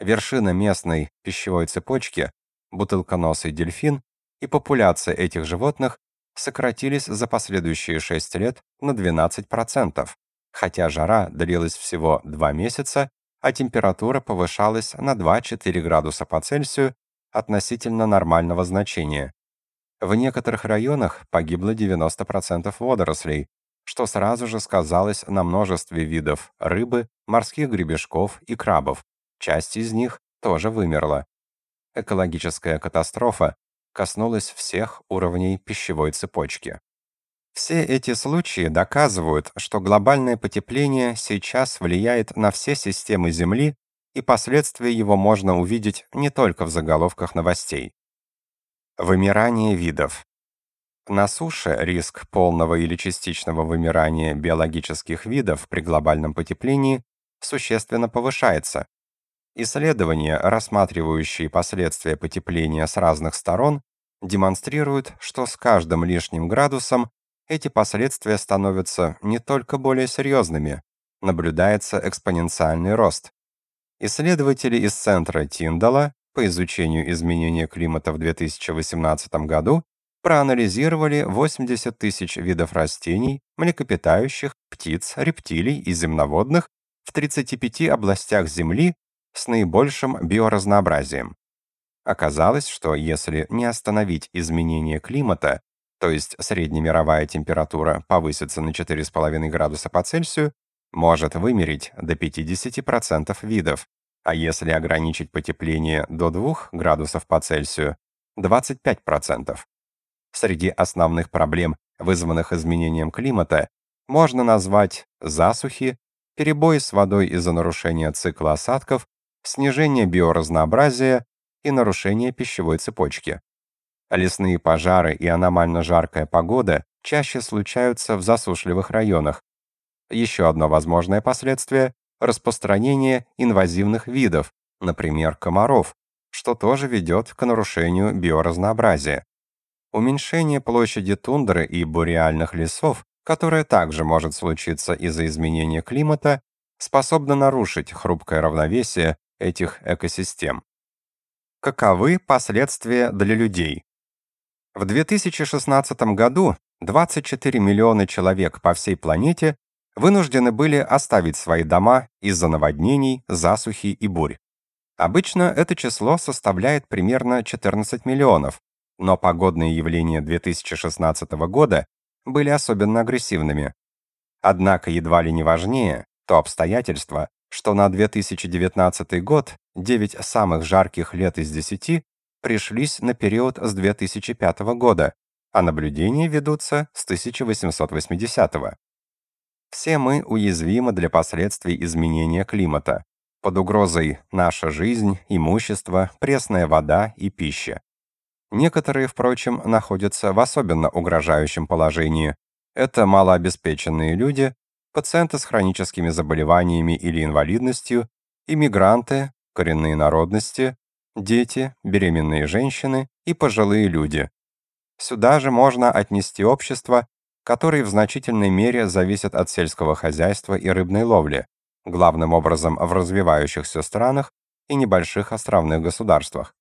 Вершина местной пищевой цепочки, бутылконосый дельфин и популяция этих животных сократились за последующие 6 лет на 12%, хотя жара длилась всего 2 месяца, а температура повышалась на 2-4 градуса по Цельсию относительно нормального значения. В некоторых районах погибло 90% водорослей, что сразу же сказалось на множестве видов рыбы, морских гребешков и крабов. Часть из них тоже вымерла. Экологическая катастрофа коснулась всех уровней пищевой цепочки. Все эти случаи доказывают, что глобальное потепление сейчас влияет на все системы Земли, и последствия его можно увидеть не только в заголовках новостей. Вымирание видов. На суше риск полного или частичного вымирания биологических видов при глобальном потеплении существенно повышается. Исследования, рассматривающие последствия потепления с разных сторон, демонстрируют, что с каждым лишним градусом эти последствия становятся не только более серьезными, наблюдается экспоненциальный рост. Исследователи из центра Тиндала по изучению изменения климата в 2018 году проанализировали 80 тысяч видов растений, млекопитающих, птиц, рептилий и земноводных в 35 областях Земли с наибольшим биоразнообразием. Оказалось, что если не остановить изменение климата, то есть среднемировая температура повысится на 4,5 градуса по Цельсию, может вымереть до 50% видов, а если ограничить потепление до 2 градусов по Цельсию 25%. Среди основных проблем, вызванных изменением климата, можно назвать засухи, перебои с водой из-за нарушения цикла осадков, снижение биоразнообразия и нарушение пищевой цепочки. Лесные пожары и аномально жаркая погода чаще случаются в засушливых районах. Еще одно возможное последствие распространение инвазивных видов, например, комаров, что тоже ведет к нарушению биоразнообразия. Уменьшение площади тундры и буреальных лесов, которое также может случиться из-за изменения климата, способно нарушить хрупкое равновесие этих экосистем. Каковы последствия для людей? В 2016 году 24 миллиона человек по всей планете вынуждены были оставить свои дома из-за наводнений, засухи и бурь. Обычно это число составляет примерно 14 миллионов, но погодные явления 2016 года были особенно агрессивными. Однако едва ли не важнее то обстоятельство, что на 2019 год 9 самых жарких лет из 10 пришлись на период с 2005 года, а наблюдения ведутся с 1880 года. Все мы уязвимы для последствий изменения климата. Под угрозой наша жизнь, имущество, пресная вода и пища. Некоторые, впрочем, находятся в особенно угрожающем положении. Это малообеспеченные люди, пациенты с хроническими заболеваниями или инвалидностью, иммигранты, коренные народности, дети, беременные женщины и пожилые люди. Сюда же можно отнести общество, которые в значительной мере зависят от сельского хозяйства и рыбной ловли, главным образом в развивающихся странах и небольших островных государствах.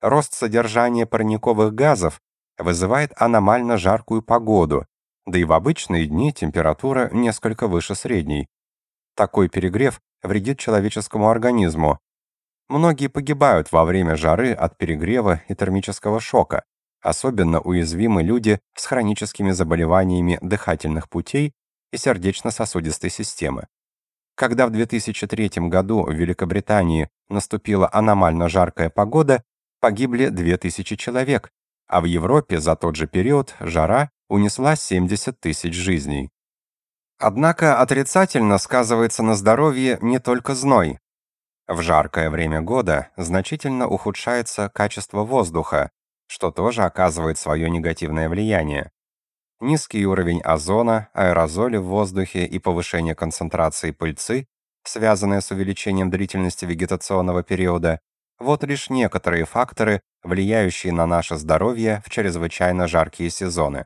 Рост содержания парниковых газов вызывает аномально жаркую погоду, да и в обычные дни температура несколько выше средней. Такой перегрев вредит человеческому организму. Многие погибают во время жары от перегрева и термического шока. Особенно уязвимы люди с хроническими заболеваниями дыхательных путей и сердечно-сосудистой системы. Когда в 2003 году в Великобритании наступила аномально жаркая погода, погибли 2000 человек, а в Европе за тот же период жара унесла 70 тысяч жизней. Однако отрицательно сказывается на здоровье не только зной. В жаркое время года значительно ухудшается качество воздуха, что тоже оказывает свое негативное влияние. Низкий уровень озона, аэрозоли в воздухе и повышение концентрации пыльцы, связанные с увеличением длительности вегетационного периода, вот лишь некоторые факторы, влияющие на наше здоровье в чрезвычайно жаркие сезоны.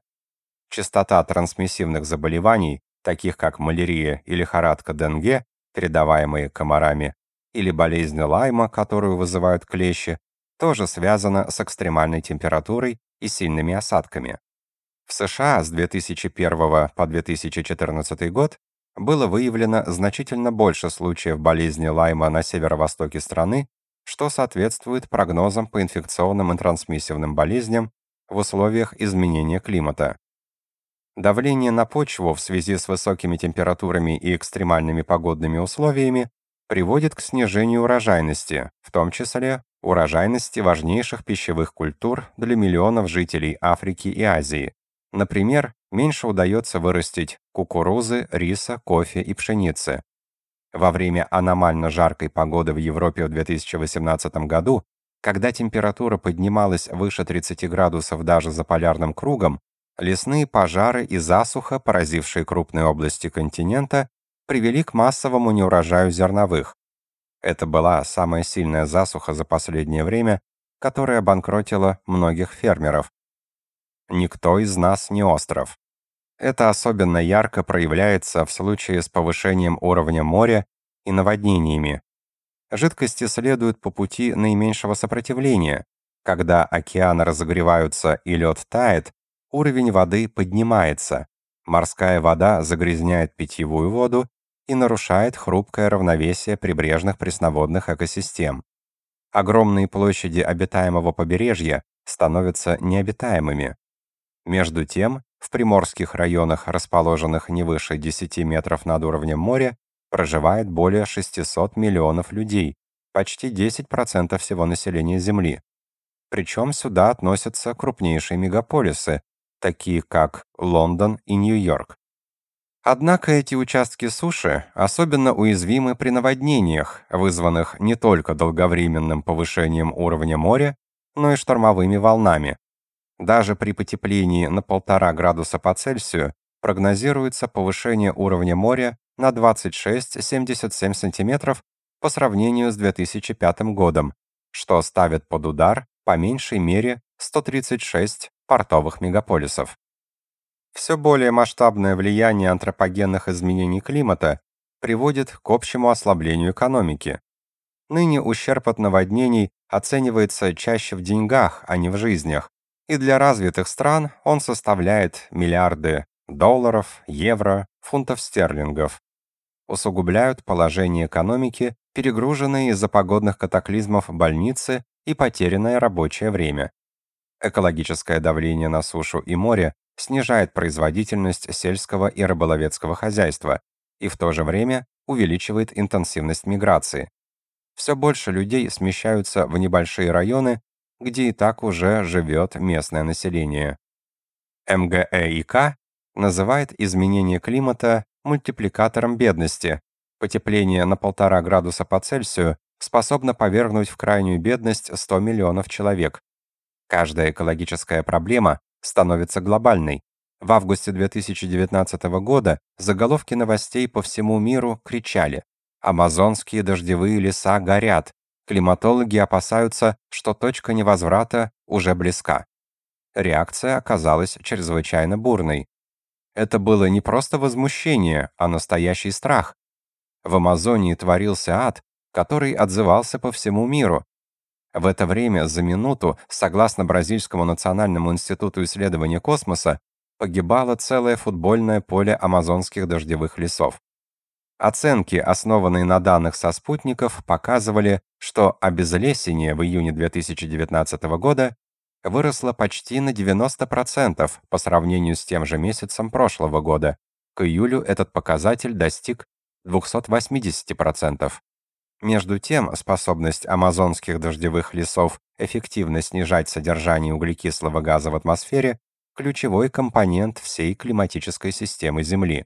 Частота трансмиссивных заболеваний, таких как малярия и лихорадка Денге, передаваемые комарами, или болезнь Лайма, которую вызывают клещи, тоже связана с экстремальной температурой и сильными осадками. В США с 2001 по 2014 год было выявлено значительно больше случаев болезни Лайма на северо-востоке страны, что соответствует прогнозам по инфекционным и трансмиссивным болезням в условиях изменения климата. Давление на почву в связи с высокими температурами и экстремальными погодными условиями приводит к снижению урожайности, в том числе урожайности важнейших пищевых культур для миллионов жителей Африки и Азии. Например, меньше удается вырастить кукурузы, риса, кофе и пшеницы. Во время аномально жаркой погоды в Европе в 2018 году, когда температура поднималась выше 30 градусов даже за полярным кругом, лесные пожары и засуха, поразившие крупные области континента, привели к массовому неурожаю зерновых. Это была самая сильная засуха за последнее время, которая обанкротила многих фермеров. Никто из нас не остров. Это особенно ярко проявляется в случае с повышением уровня моря и наводнениями. Жидкости следуют по пути наименьшего сопротивления. Когда океаны разогреваются и лед тает, уровень воды поднимается. Морская вода загрязняет питьевую воду и нарушает хрупкое равновесие прибрежных пресноводных экосистем. Огромные площади обитаемого побережья становятся необитаемыми. Между тем, в приморских районах, расположенных не выше 10 метров над уровнем моря, проживает более 600 миллионов людей, почти 10% всего населения Земли. Причем сюда относятся крупнейшие мегаполисы, такие как Лондон и Нью-Йорк. Однако эти участки суши особенно уязвимы при наводнениях, вызванных не только долговременным повышением уровня моря, но и штормовыми волнами. Даже при потеплении на 1,5 градуса по Цельсию прогнозируется повышение уровня моря на 26-77 сантиметров по сравнению с 2005 годом, что ставит под удар по меньшей мере 136 портовых мегаполисов. Все более масштабное влияние антропогенных изменений климата приводит к общему ослаблению экономики. Ныне ущерб от наводнений оценивается чаще в деньгах, а не в жизнях, и для развитых стран он составляет миллиарды долларов, евро, фунтов стерлингов. Усугубляют положение экономики, перегруженные из-за погодных катаклизмов больницы и потерянное рабочее время. Экологическое давление на сушу и море снижает производительность сельского и рыболовецкого хозяйства и в то же время увеличивает интенсивность миграции. Все больше людей смещаются в небольшие районы, где и так уже живет местное население. МГЭИК называет изменение климата мультипликатором бедности. Потепление на 1,5 градуса по Цельсию способно повергнуть в крайнюю бедность 100 миллионов человек. Каждая экологическая проблема становится глобальной. В августе 2019 года заголовки новостей по всему миру кричали «Амазонские дождевые леса горят», климатологи опасаются, что точка невозврата уже близка. Реакция оказалась чрезвычайно бурной. Это было не просто возмущение, а настоящий страх. В Амазонии творился ад, который отзывался по всему миру. В это время за минуту, согласно Бразильскому национальному институту исследования космоса, погибало целое футбольное поле амазонских дождевых лесов. Оценки, основанные на данных со спутников, показывали, что обезлесение в июне 2019 года выросло почти на 90% по сравнению с тем же месяцем прошлого года. К июлю этот показатель достиг 280%. Между тем, способность амазонских дождевых лесов эффективно снижать содержание углекислого газа в атмосфере ключевой компонент всей климатической системы Земли.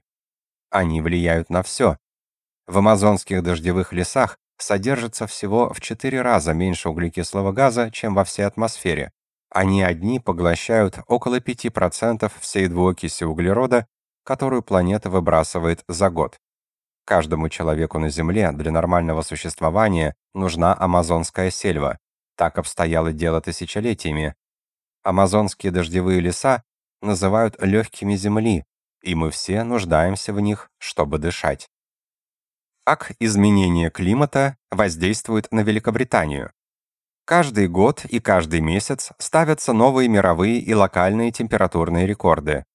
Они влияют на все, в амазонских дождевых лесах содержится всего в 4 раза меньше углекислого газа, чем во всей атмосфере. Они одни поглощают около 5% всей двуокиси углерода, которую планета выбрасывает за год. Каждому человеку на Земле для нормального существования нужна амазонская сельва. Так обстояло дело тысячелетиями. Амазонские дождевые леса называют легкими Земли, и мы все нуждаемся в них, чтобы дышать. Как изменение климата воздействует на Великобританию? Каждый год и каждый месяц ставятся новые мировые и локальные температурные рекорды.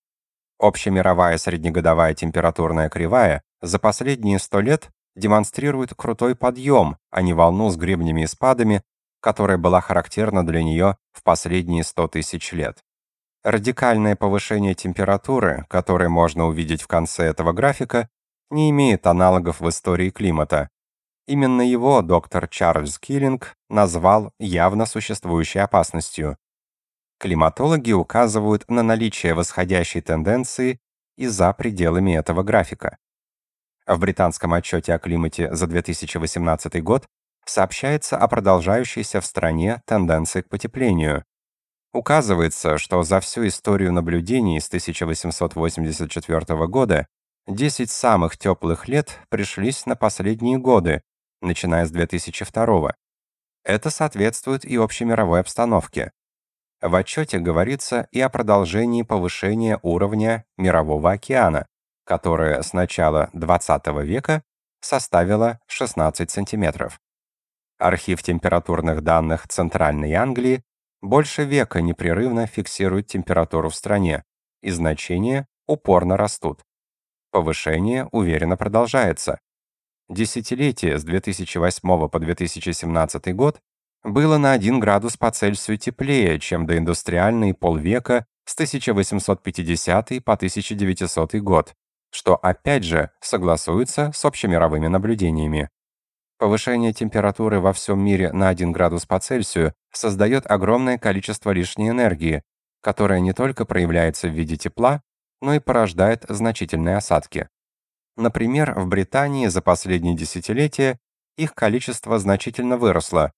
Общемировая среднегодовая температурная кривая за последние 100 лет демонстрирует крутой подъем, а не волну с гребнями и спадами, которая была характерна для нее в последние 100 тысяч лет. Радикальное повышение температуры, которое можно увидеть в конце этого графика, не имеет аналогов в истории климата. Именно его доктор Чарльз Киллинг назвал явно существующей опасностью. Климатологи указывают на наличие восходящей тенденции и за пределами этого графика. В британском отчете о климате за 2018 год сообщается о продолжающейся в стране тенденции к потеплению. Указывается, что за всю историю наблюдений с 1884 года 10 самых теплых лет пришлись на последние годы, начиная с 2002 Это соответствует и общемировой обстановке. В отчете говорится и о продолжении повышения уровня Мирового океана, которое с начала 20 века составило 16 сантиметров. Архив температурных данных Центральной Англии больше века непрерывно фиксирует температуру в стране, и значения упорно растут. Повышение уверенно продолжается. Десятилетие с 2008 по 2017 год было на 1 градус по Цельсию теплее, чем доиндустриальный полвека с 1850 по 1900 год, что опять же согласуется с общемировыми наблюдениями. Повышение температуры во всем мире на 1 градус по Цельсию создает огромное количество лишней энергии, которая не только проявляется в виде тепла, но и порождает значительные осадки. Например, в Британии за последние десятилетия их количество значительно выросло.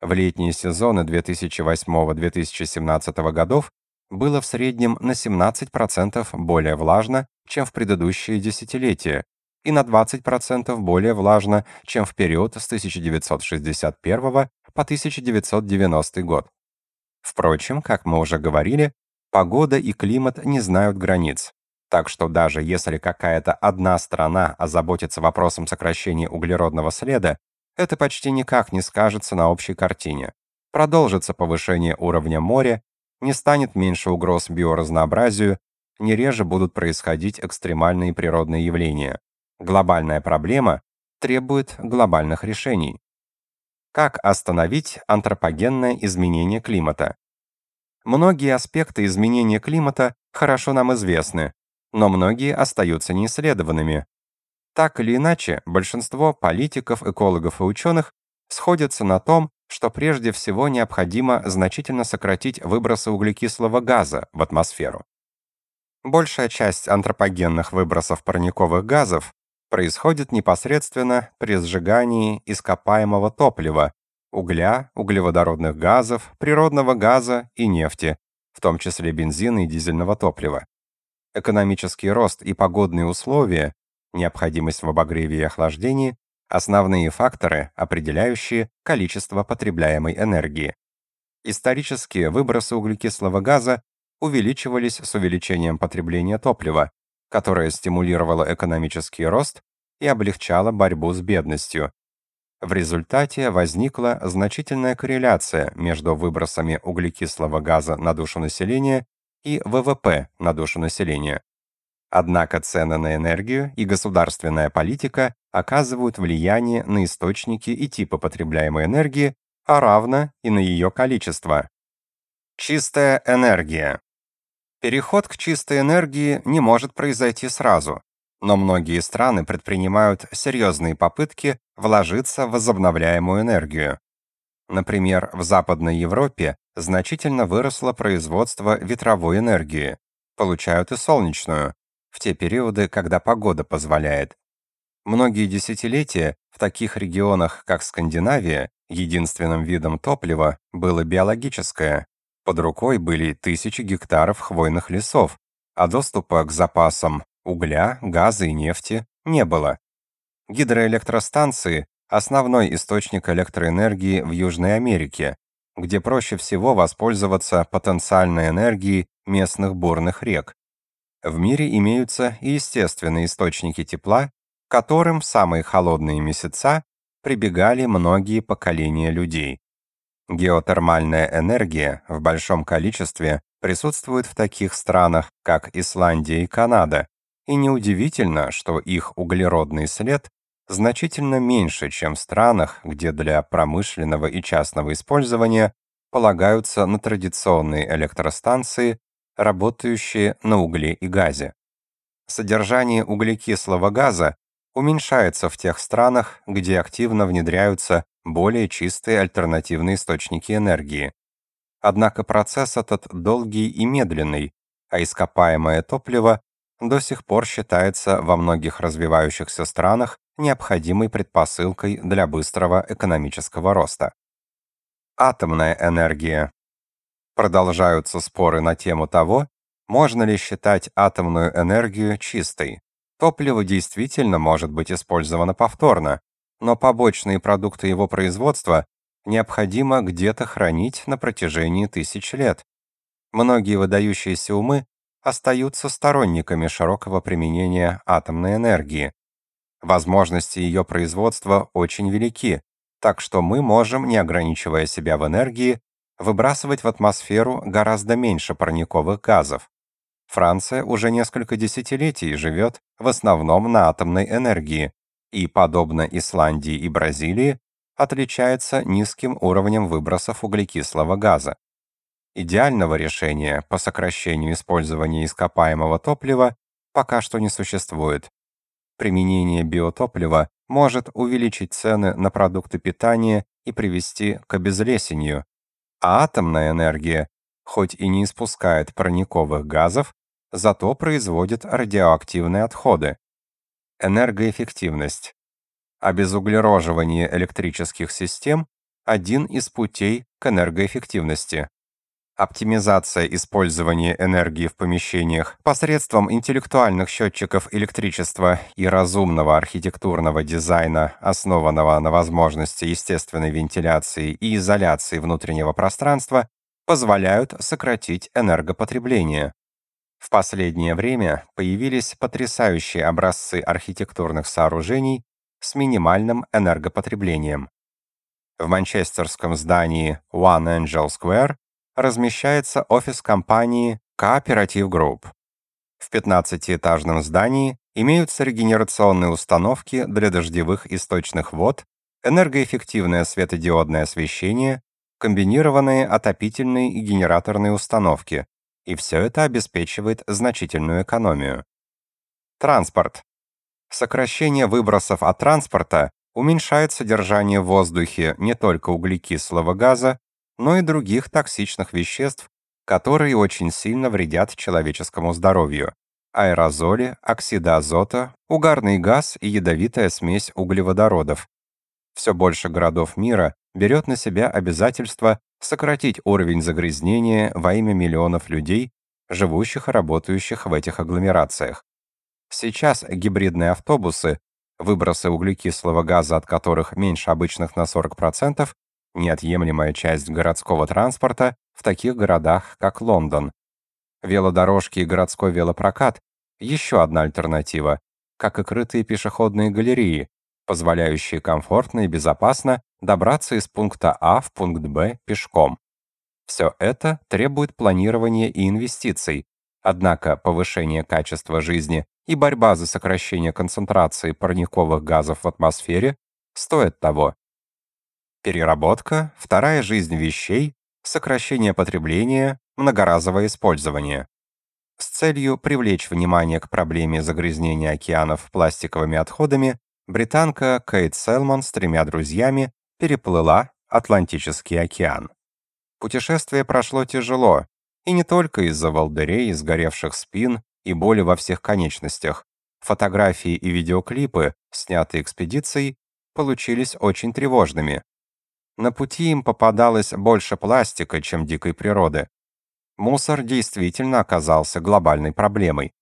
В летние сезоны 2008-2017 годов было в среднем на 17% более влажно, чем в предыдущие десятилетия, и на 20% более влажно, чем в период с 1961 по 1990 год. Впрочем, как мы уже говорили, Погода и климат не знают границ. Так что даже если какая-то одна страна озаботится вопросом сокращения углеродного следа, это почти никак не скажется на общей картине. Продолжится повышение уровня моря, не станет меньше угроз биоразнообразию, не реже будут происходить экстремальные природные явления. Глобальная проблема требует глобальных решений. Как остановить антропогенное изменение климата? Многие аспекты изменения климата хорошо нам известны, но многие остаются неисследованными. Так или иначе, большинство политиков, экологов и ученых сходятся на том, что прежде всего необходимо значительно сократить выбросы углекислого газа в атмосферу. Большая часть антропогенных выбросов парниковых газов происходит непосредственно при сжигании ископаемого топлива, угля, углеводородных газов, природного газа и нефти, в том числе бензина и дизельного топлива. Экономический рост и погодные условия, необходимость в обогреве и охлаждении основные факторы, определяющие количество потребляемой энергии. Исторические выбросы углекислого газа увеличивались с увеличением потребления топлива, которое стимулировало экономический рост и облегчало борьбу с бедностью, В результате возникла значительная корреляция между выбросами углекислого газа на душу населения и ВВП на душу населения. Однако цены на энергию и государственная политика оказывают влияние на источники и типы потребляемой энергии, а равно и на ее количество. Чистая энергия. Переход к чистой энергии не может произойти сразу, но многие страны предпринимают серьезные попытки вложиться в возобновляемую энергию. Например, в Западной Европе значительно выросло производство ветровой энергии. Получают и солнечную, в те периоды, когда погода позволяет. Многие десятилетия в таких регионах, как Скандинавия, единственным видом топлива было биологическое. Под рукой были тысячи гектаров хвойных лесов, а доступа к запасам угля, газа и нефти не было. Гидроэлектростанции основной источник электроэнергии в Южной Америке, где проще всего воспользоваться потенциальной энергией местных бурных рек. В мире имеются и естественные источники тепла, к которым в самые холодные месяца прибегали многие поколения людей. Геотермальная энергия в большом количестве присутствует в таких странах, как Исландия и Канада, и неудивительно, что их углеродный след значительно меньше, чем в странах, где для промышленного и частного использования полагаются на традиционные электростанции, работающие на угле и газе. Содержание углекислого газа уменьшается в тех странах, где активно внедряются более чистые альтернативные источники энергии. Однако процесс этот долгий и медленный, а ископаемое топливо до сих пор считается во многих развивающихся странах необходимой предпосылкой для быстрого экономического роста. Атомная энергия. Продолжаются споры на тему того, можно ли считать атомную энергию чистой. Топливо действительно может быть использовано повторно, но побочные продукты его производства необходимо где-то хранить на протяжении тысяч лет. Многие выдающиеся умы остаются сторонниками широкого применения атомной энергии, Возможности ее производства очень велики, так что мы можем, не ограничивая себя в энергии, выбрасывать в атмосферу гораздо меньше парниковых газов. Франция уже несколько десятилетий живет в основном на атомной энергии и, подобно Исландии и Бразилии, отличается низким уровнем выбросов углекислого газа. Идеального решения по сокращению использования ископаемого топлива пока что не существует, применение биотоплива может увеличить цены на продукты питания и привести к обезлесению, атомная энергия, хоть и не испускает парниковых газов, зато производит радиоактивные отходы. Энергоэффективность. Обезуглероживание электрических систем – один из путей к энергоэффективности. Оптимизация использования энергии в помещениях посредством интеллектуальных счетчиков электричества и разумного архитектурного дизайна, основанного на возможности естественной вентиляции и изоляции внутреннего пространства, позволяют сократить энергопотребление. В последнее время появились потрясающие образцы архитектурных сооружений с минимальным энергопотреблением. В манчестерском здании One Angel Square размещается офис компании Cooperative Group. В 15-этажном здании имеются регенерационные установки для дождевых источных вод, энергоэффективное светодиодное освещение, комбинированные отопительные и генераторные установки, и все это обеспечивает значительную экономию. Транспорт. Сокращение выбросов от транспорта уменьшает содержание в воздухе не только углекислого газа, но и других токсичных веществ, которые очень сильно вредят человеческому здоровью. Аэрозоли, оксиды азота, угарный газ и ядовитая смесь углеводородов. Все больше городов мира берет на себя обязательство сократить уровень загрязнения во имя миллионов людей, живущих и работающих в этих агломерациях. Сейчас гибридные автобусы, выбросы углекислого газа от которых меньше обычных на 40%, неотъемлемая часть городского транспорта в таких городах, как Лондон. Велодорожки и городской велопрокат – еще одна альтернатива, как и крытые пешеходные галереи, позволяющие комфортно и безопасно добраться из пункта А в пункт Б пешком. Все это требует планирования и инвестиций, однако повышение качества жизни и борьба за сокращение концентрации парниковых газов в атмосфере стоят того. Переработка, вторая жизнь вещей, сокращение потребления, многоразовое использование. С целью привлечь внимание к проблеме загрязнения океанов пластиковыми отходами, британка Кейт Селман с тремя друзьями переплыла Атлантический океан. Путешествие прошло тяжело, и не только из-за волдырей, сгоревших спин и боли во всех конечностях. Фотографии и видеоклипы, снятые экспедицией, получились очень тревожными. На пути им попадалось больше пластика, чем дикой природы. Мусор действительно оказался глобальной проблемой.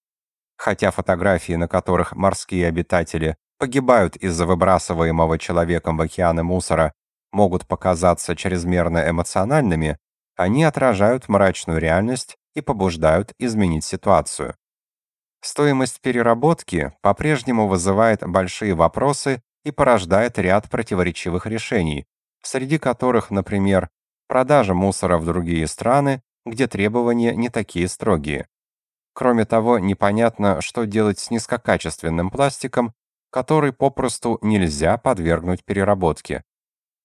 Хотя фотографии, на которых морские обитатели погибают из-за выбрасываемого человеком в океаны мусора, могут показаться чрезмерно эмоциональными, они отражают мрачную реальность и побуждают изменить ситуацию. Стоимость переработки по-прежнему вызывает большие вопросы и порождает ряд противоречивых решений, среди которых, например, продажа мусора в другие страны, где требования не такие строгие. Кроме того, непонятно, что делать с низкокачественным пластиком, который попросту нельзя подвергнуть переработке.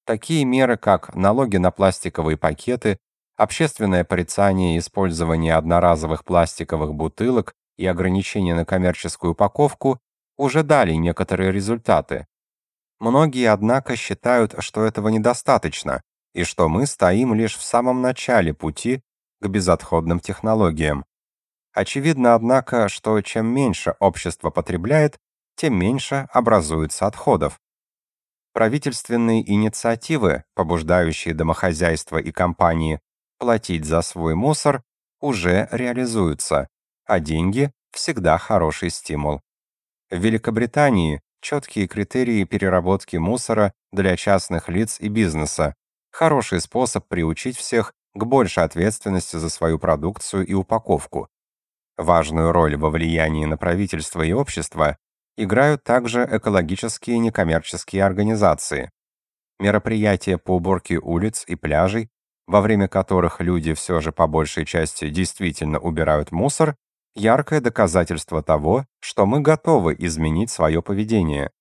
Такие меры, как налоги на пластиковые пакеты, общественное порицание использования одноразовых пластиковых бутылок и ограничения на коммерческую упаковку уже дали некоторые результаты. Многие, однако, считают, что этого недостаточно, и что мы стоим лишь в самом начале пути к безотходным технологиям. Очевидно, однако, что чем меньше общество потребляет, тем меньше образуется отходов. Правительственные инициативы, побуждающие домохозяйства и компании платить за свой мусор, уже реализуются, а деньги всегда хороший стимул. В Великобритании четкие критерии переработки мусора для частных лиц и бизнеса. Хороший способ приучить всех к большей ответственности за свою продукцию и упаковку. Важную роль во влиянии на правительство и общество играют также экологические некоммерческие организации. Мероприятия по уборке улиц и пляжей, во время которых люди все же по большей части действительно убирают мусор, яркое доказательство того, что мы готовы изменить свое поведение.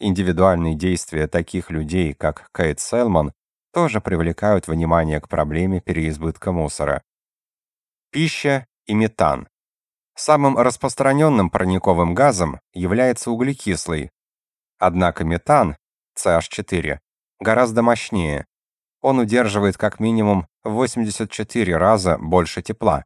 Индивидуальные действия таких людей, как Кейт Селман, тоже привлекают внимание к проблеме переизбытка мусора. Пища и метан. Самым распространенным парниковым газом является углекислый. Однако метан, CH4, гораздо мощнее. Он удерживает как минимум в 84 раза больше тепла.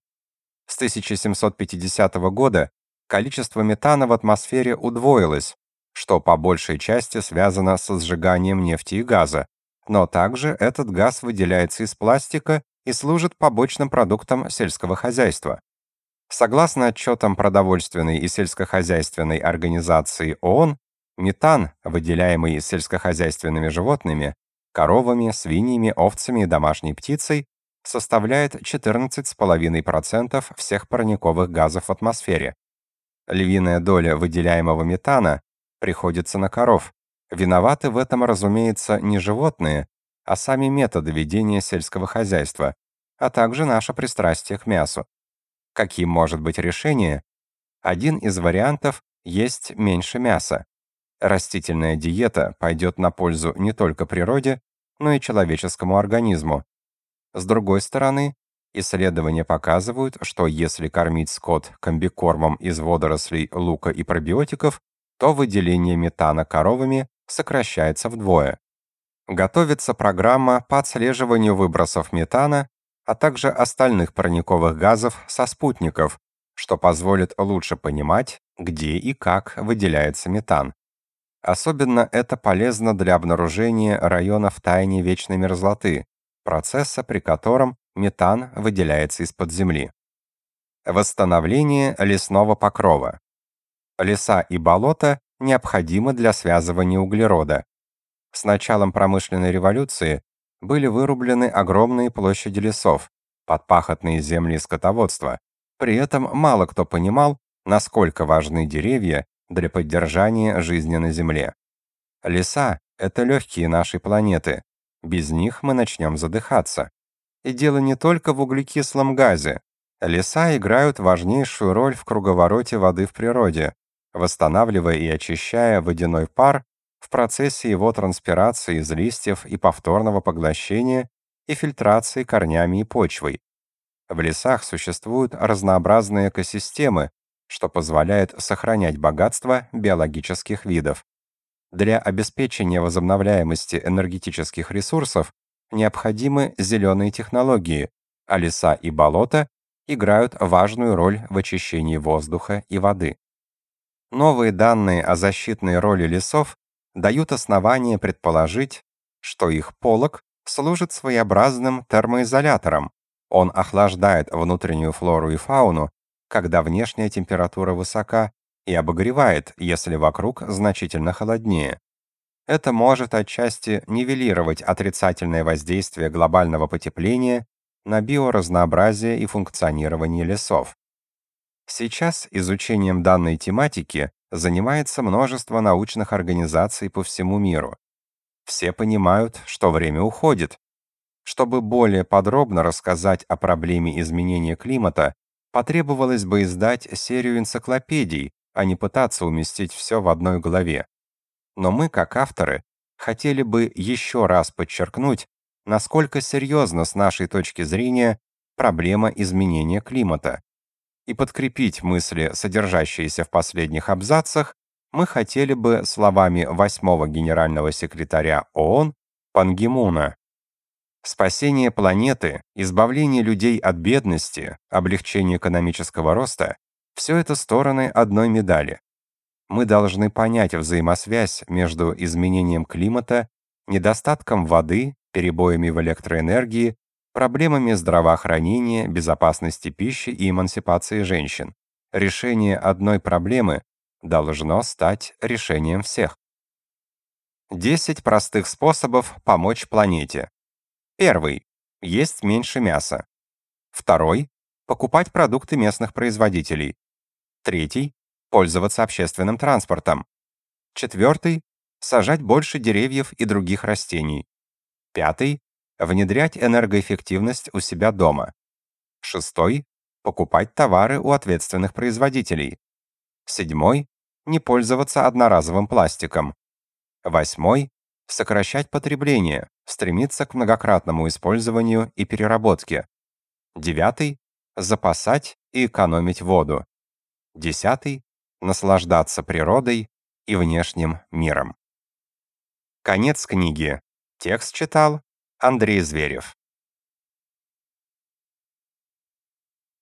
С 1750 года количество метана в атмосфере удвоилось, что по большей части связано со сжиганием нефти и газа, но также этот газ выделяется из пластика и служит побочным продуктом сельского хозяйства. Согласно отчетам продовольственной и сельскохозяйственной организации ООН, метан, выделяемый сельскохозяйственными животными, коровами, свиньями, овцами и домашней птицей, составляет 14,5% всех парниковых газов в атмосфере. Львиная доля выделяемого метана приходится на коров. Виноваты в этом, разумеется, не животные, а сами методы ведения сельского хозяйства, а также наше пристрастие к мясу. Каким может быть решение? Один из вариантов есть меньше мяса. Растительная диета пойдет на пользу не только природе, но и человеческому организму. С другой стороны, исследования показывают, что если кормить скот комбикормом из водорослей, лука и пробиотиков, то выделение метана коровами сокращается вдвое. Готовится программа по отслеживанию выбросов метана, а также остальных парниковых газов со спутников, что позволит лучше понимать, где и как выделяется метан. Особенно это полезно для обнаружения районов таяния вечной мерзлоты, процесса, при котором метан выделяется из-под земли. Восстановление лесного покрова. Леса и болота необходимы для связывания углерода. С началом промышленной революции были вырублены огромные площади лесов, подпахотные земли и скотоводство. При этом мало кто понимал, насколько важны деревья для поддержания жизни на земле. Леса — это легкие нашей планеты. Без них мы начнем задыхаться. И дело не только в углекислом газе. Леса играют важнейшую роль в круговороте воды в природе, восстанавливая и очищая водяной пар в процессе его транспирации из листьев и повторного поглощения и фильтрации корнями и почвой. В лесах существуют разнообразные экосистемы, что позволяет сохранять богатство биологических видов. Для обеспечения возобновляемости энергетических ресурсов необходимы зеленые технологии, а леса и болота играют важную роль в очищении воздуха и воды. Новые данные о защитной роли лесов дают основание предположить, что их полог служит своеобразным термоизолятором. Он охлаждает внутреннюю флору и фауну, когда внешняя температура высока, и обогревает, если вокруг значительно холоднее. Это может отчасти нивелировать отрицательное воздействие глобального потепления на биоразнообразие и функционирование лесов. Сейчас изучением данной тематики занимается множество научных организаций по всему миру. Все понимают, что время уходит. Чтобы более подробно рассказать о проблеме изменения климата, потребовалось бы издать серию энциклопедий, а не пытаться уместить все в одной главе. Но мы, как авторы, хотели бы еще раз подчеркнуть, насколько серьезна с нашей точки зрения проблема изменения климата и подкрепить мысли, содержащиеся в последних абзацах, мы хотели бы словами восьмого генерального секретаря ООН Пан Ги Муна. Спасение планеты, избавление людей от бедности, облегчение экономического роста – все это стороны одной медали. Мы должны понять взаимосвязь между изменением климата, недостатком воды, перебоями в электроэнергии проблемами здравоохранения, безопасности пищи и эмансипации женщин. Решение одной проблемы должно стать решением всех. 10 простых способов помочь планете. Первый есть меньше мяса. Второй покупать продукты местных производителей. Третий пользоваться общественным транспортом. Четвертый сажать больше деревьев и других растений. Пятый внедрять энергоэффективность у себя дома. Шестой покупать товары у ответственных производителей. Седьмой не пользоваться одноразовым пластиком. Восьмой сокращать потребление, стремиться к многократному использованию и переработке. Девятый запасать и экономить воду. Десятый наслаждаться природой и внешним миром. Конец книги. Текст читал Андрей Зверев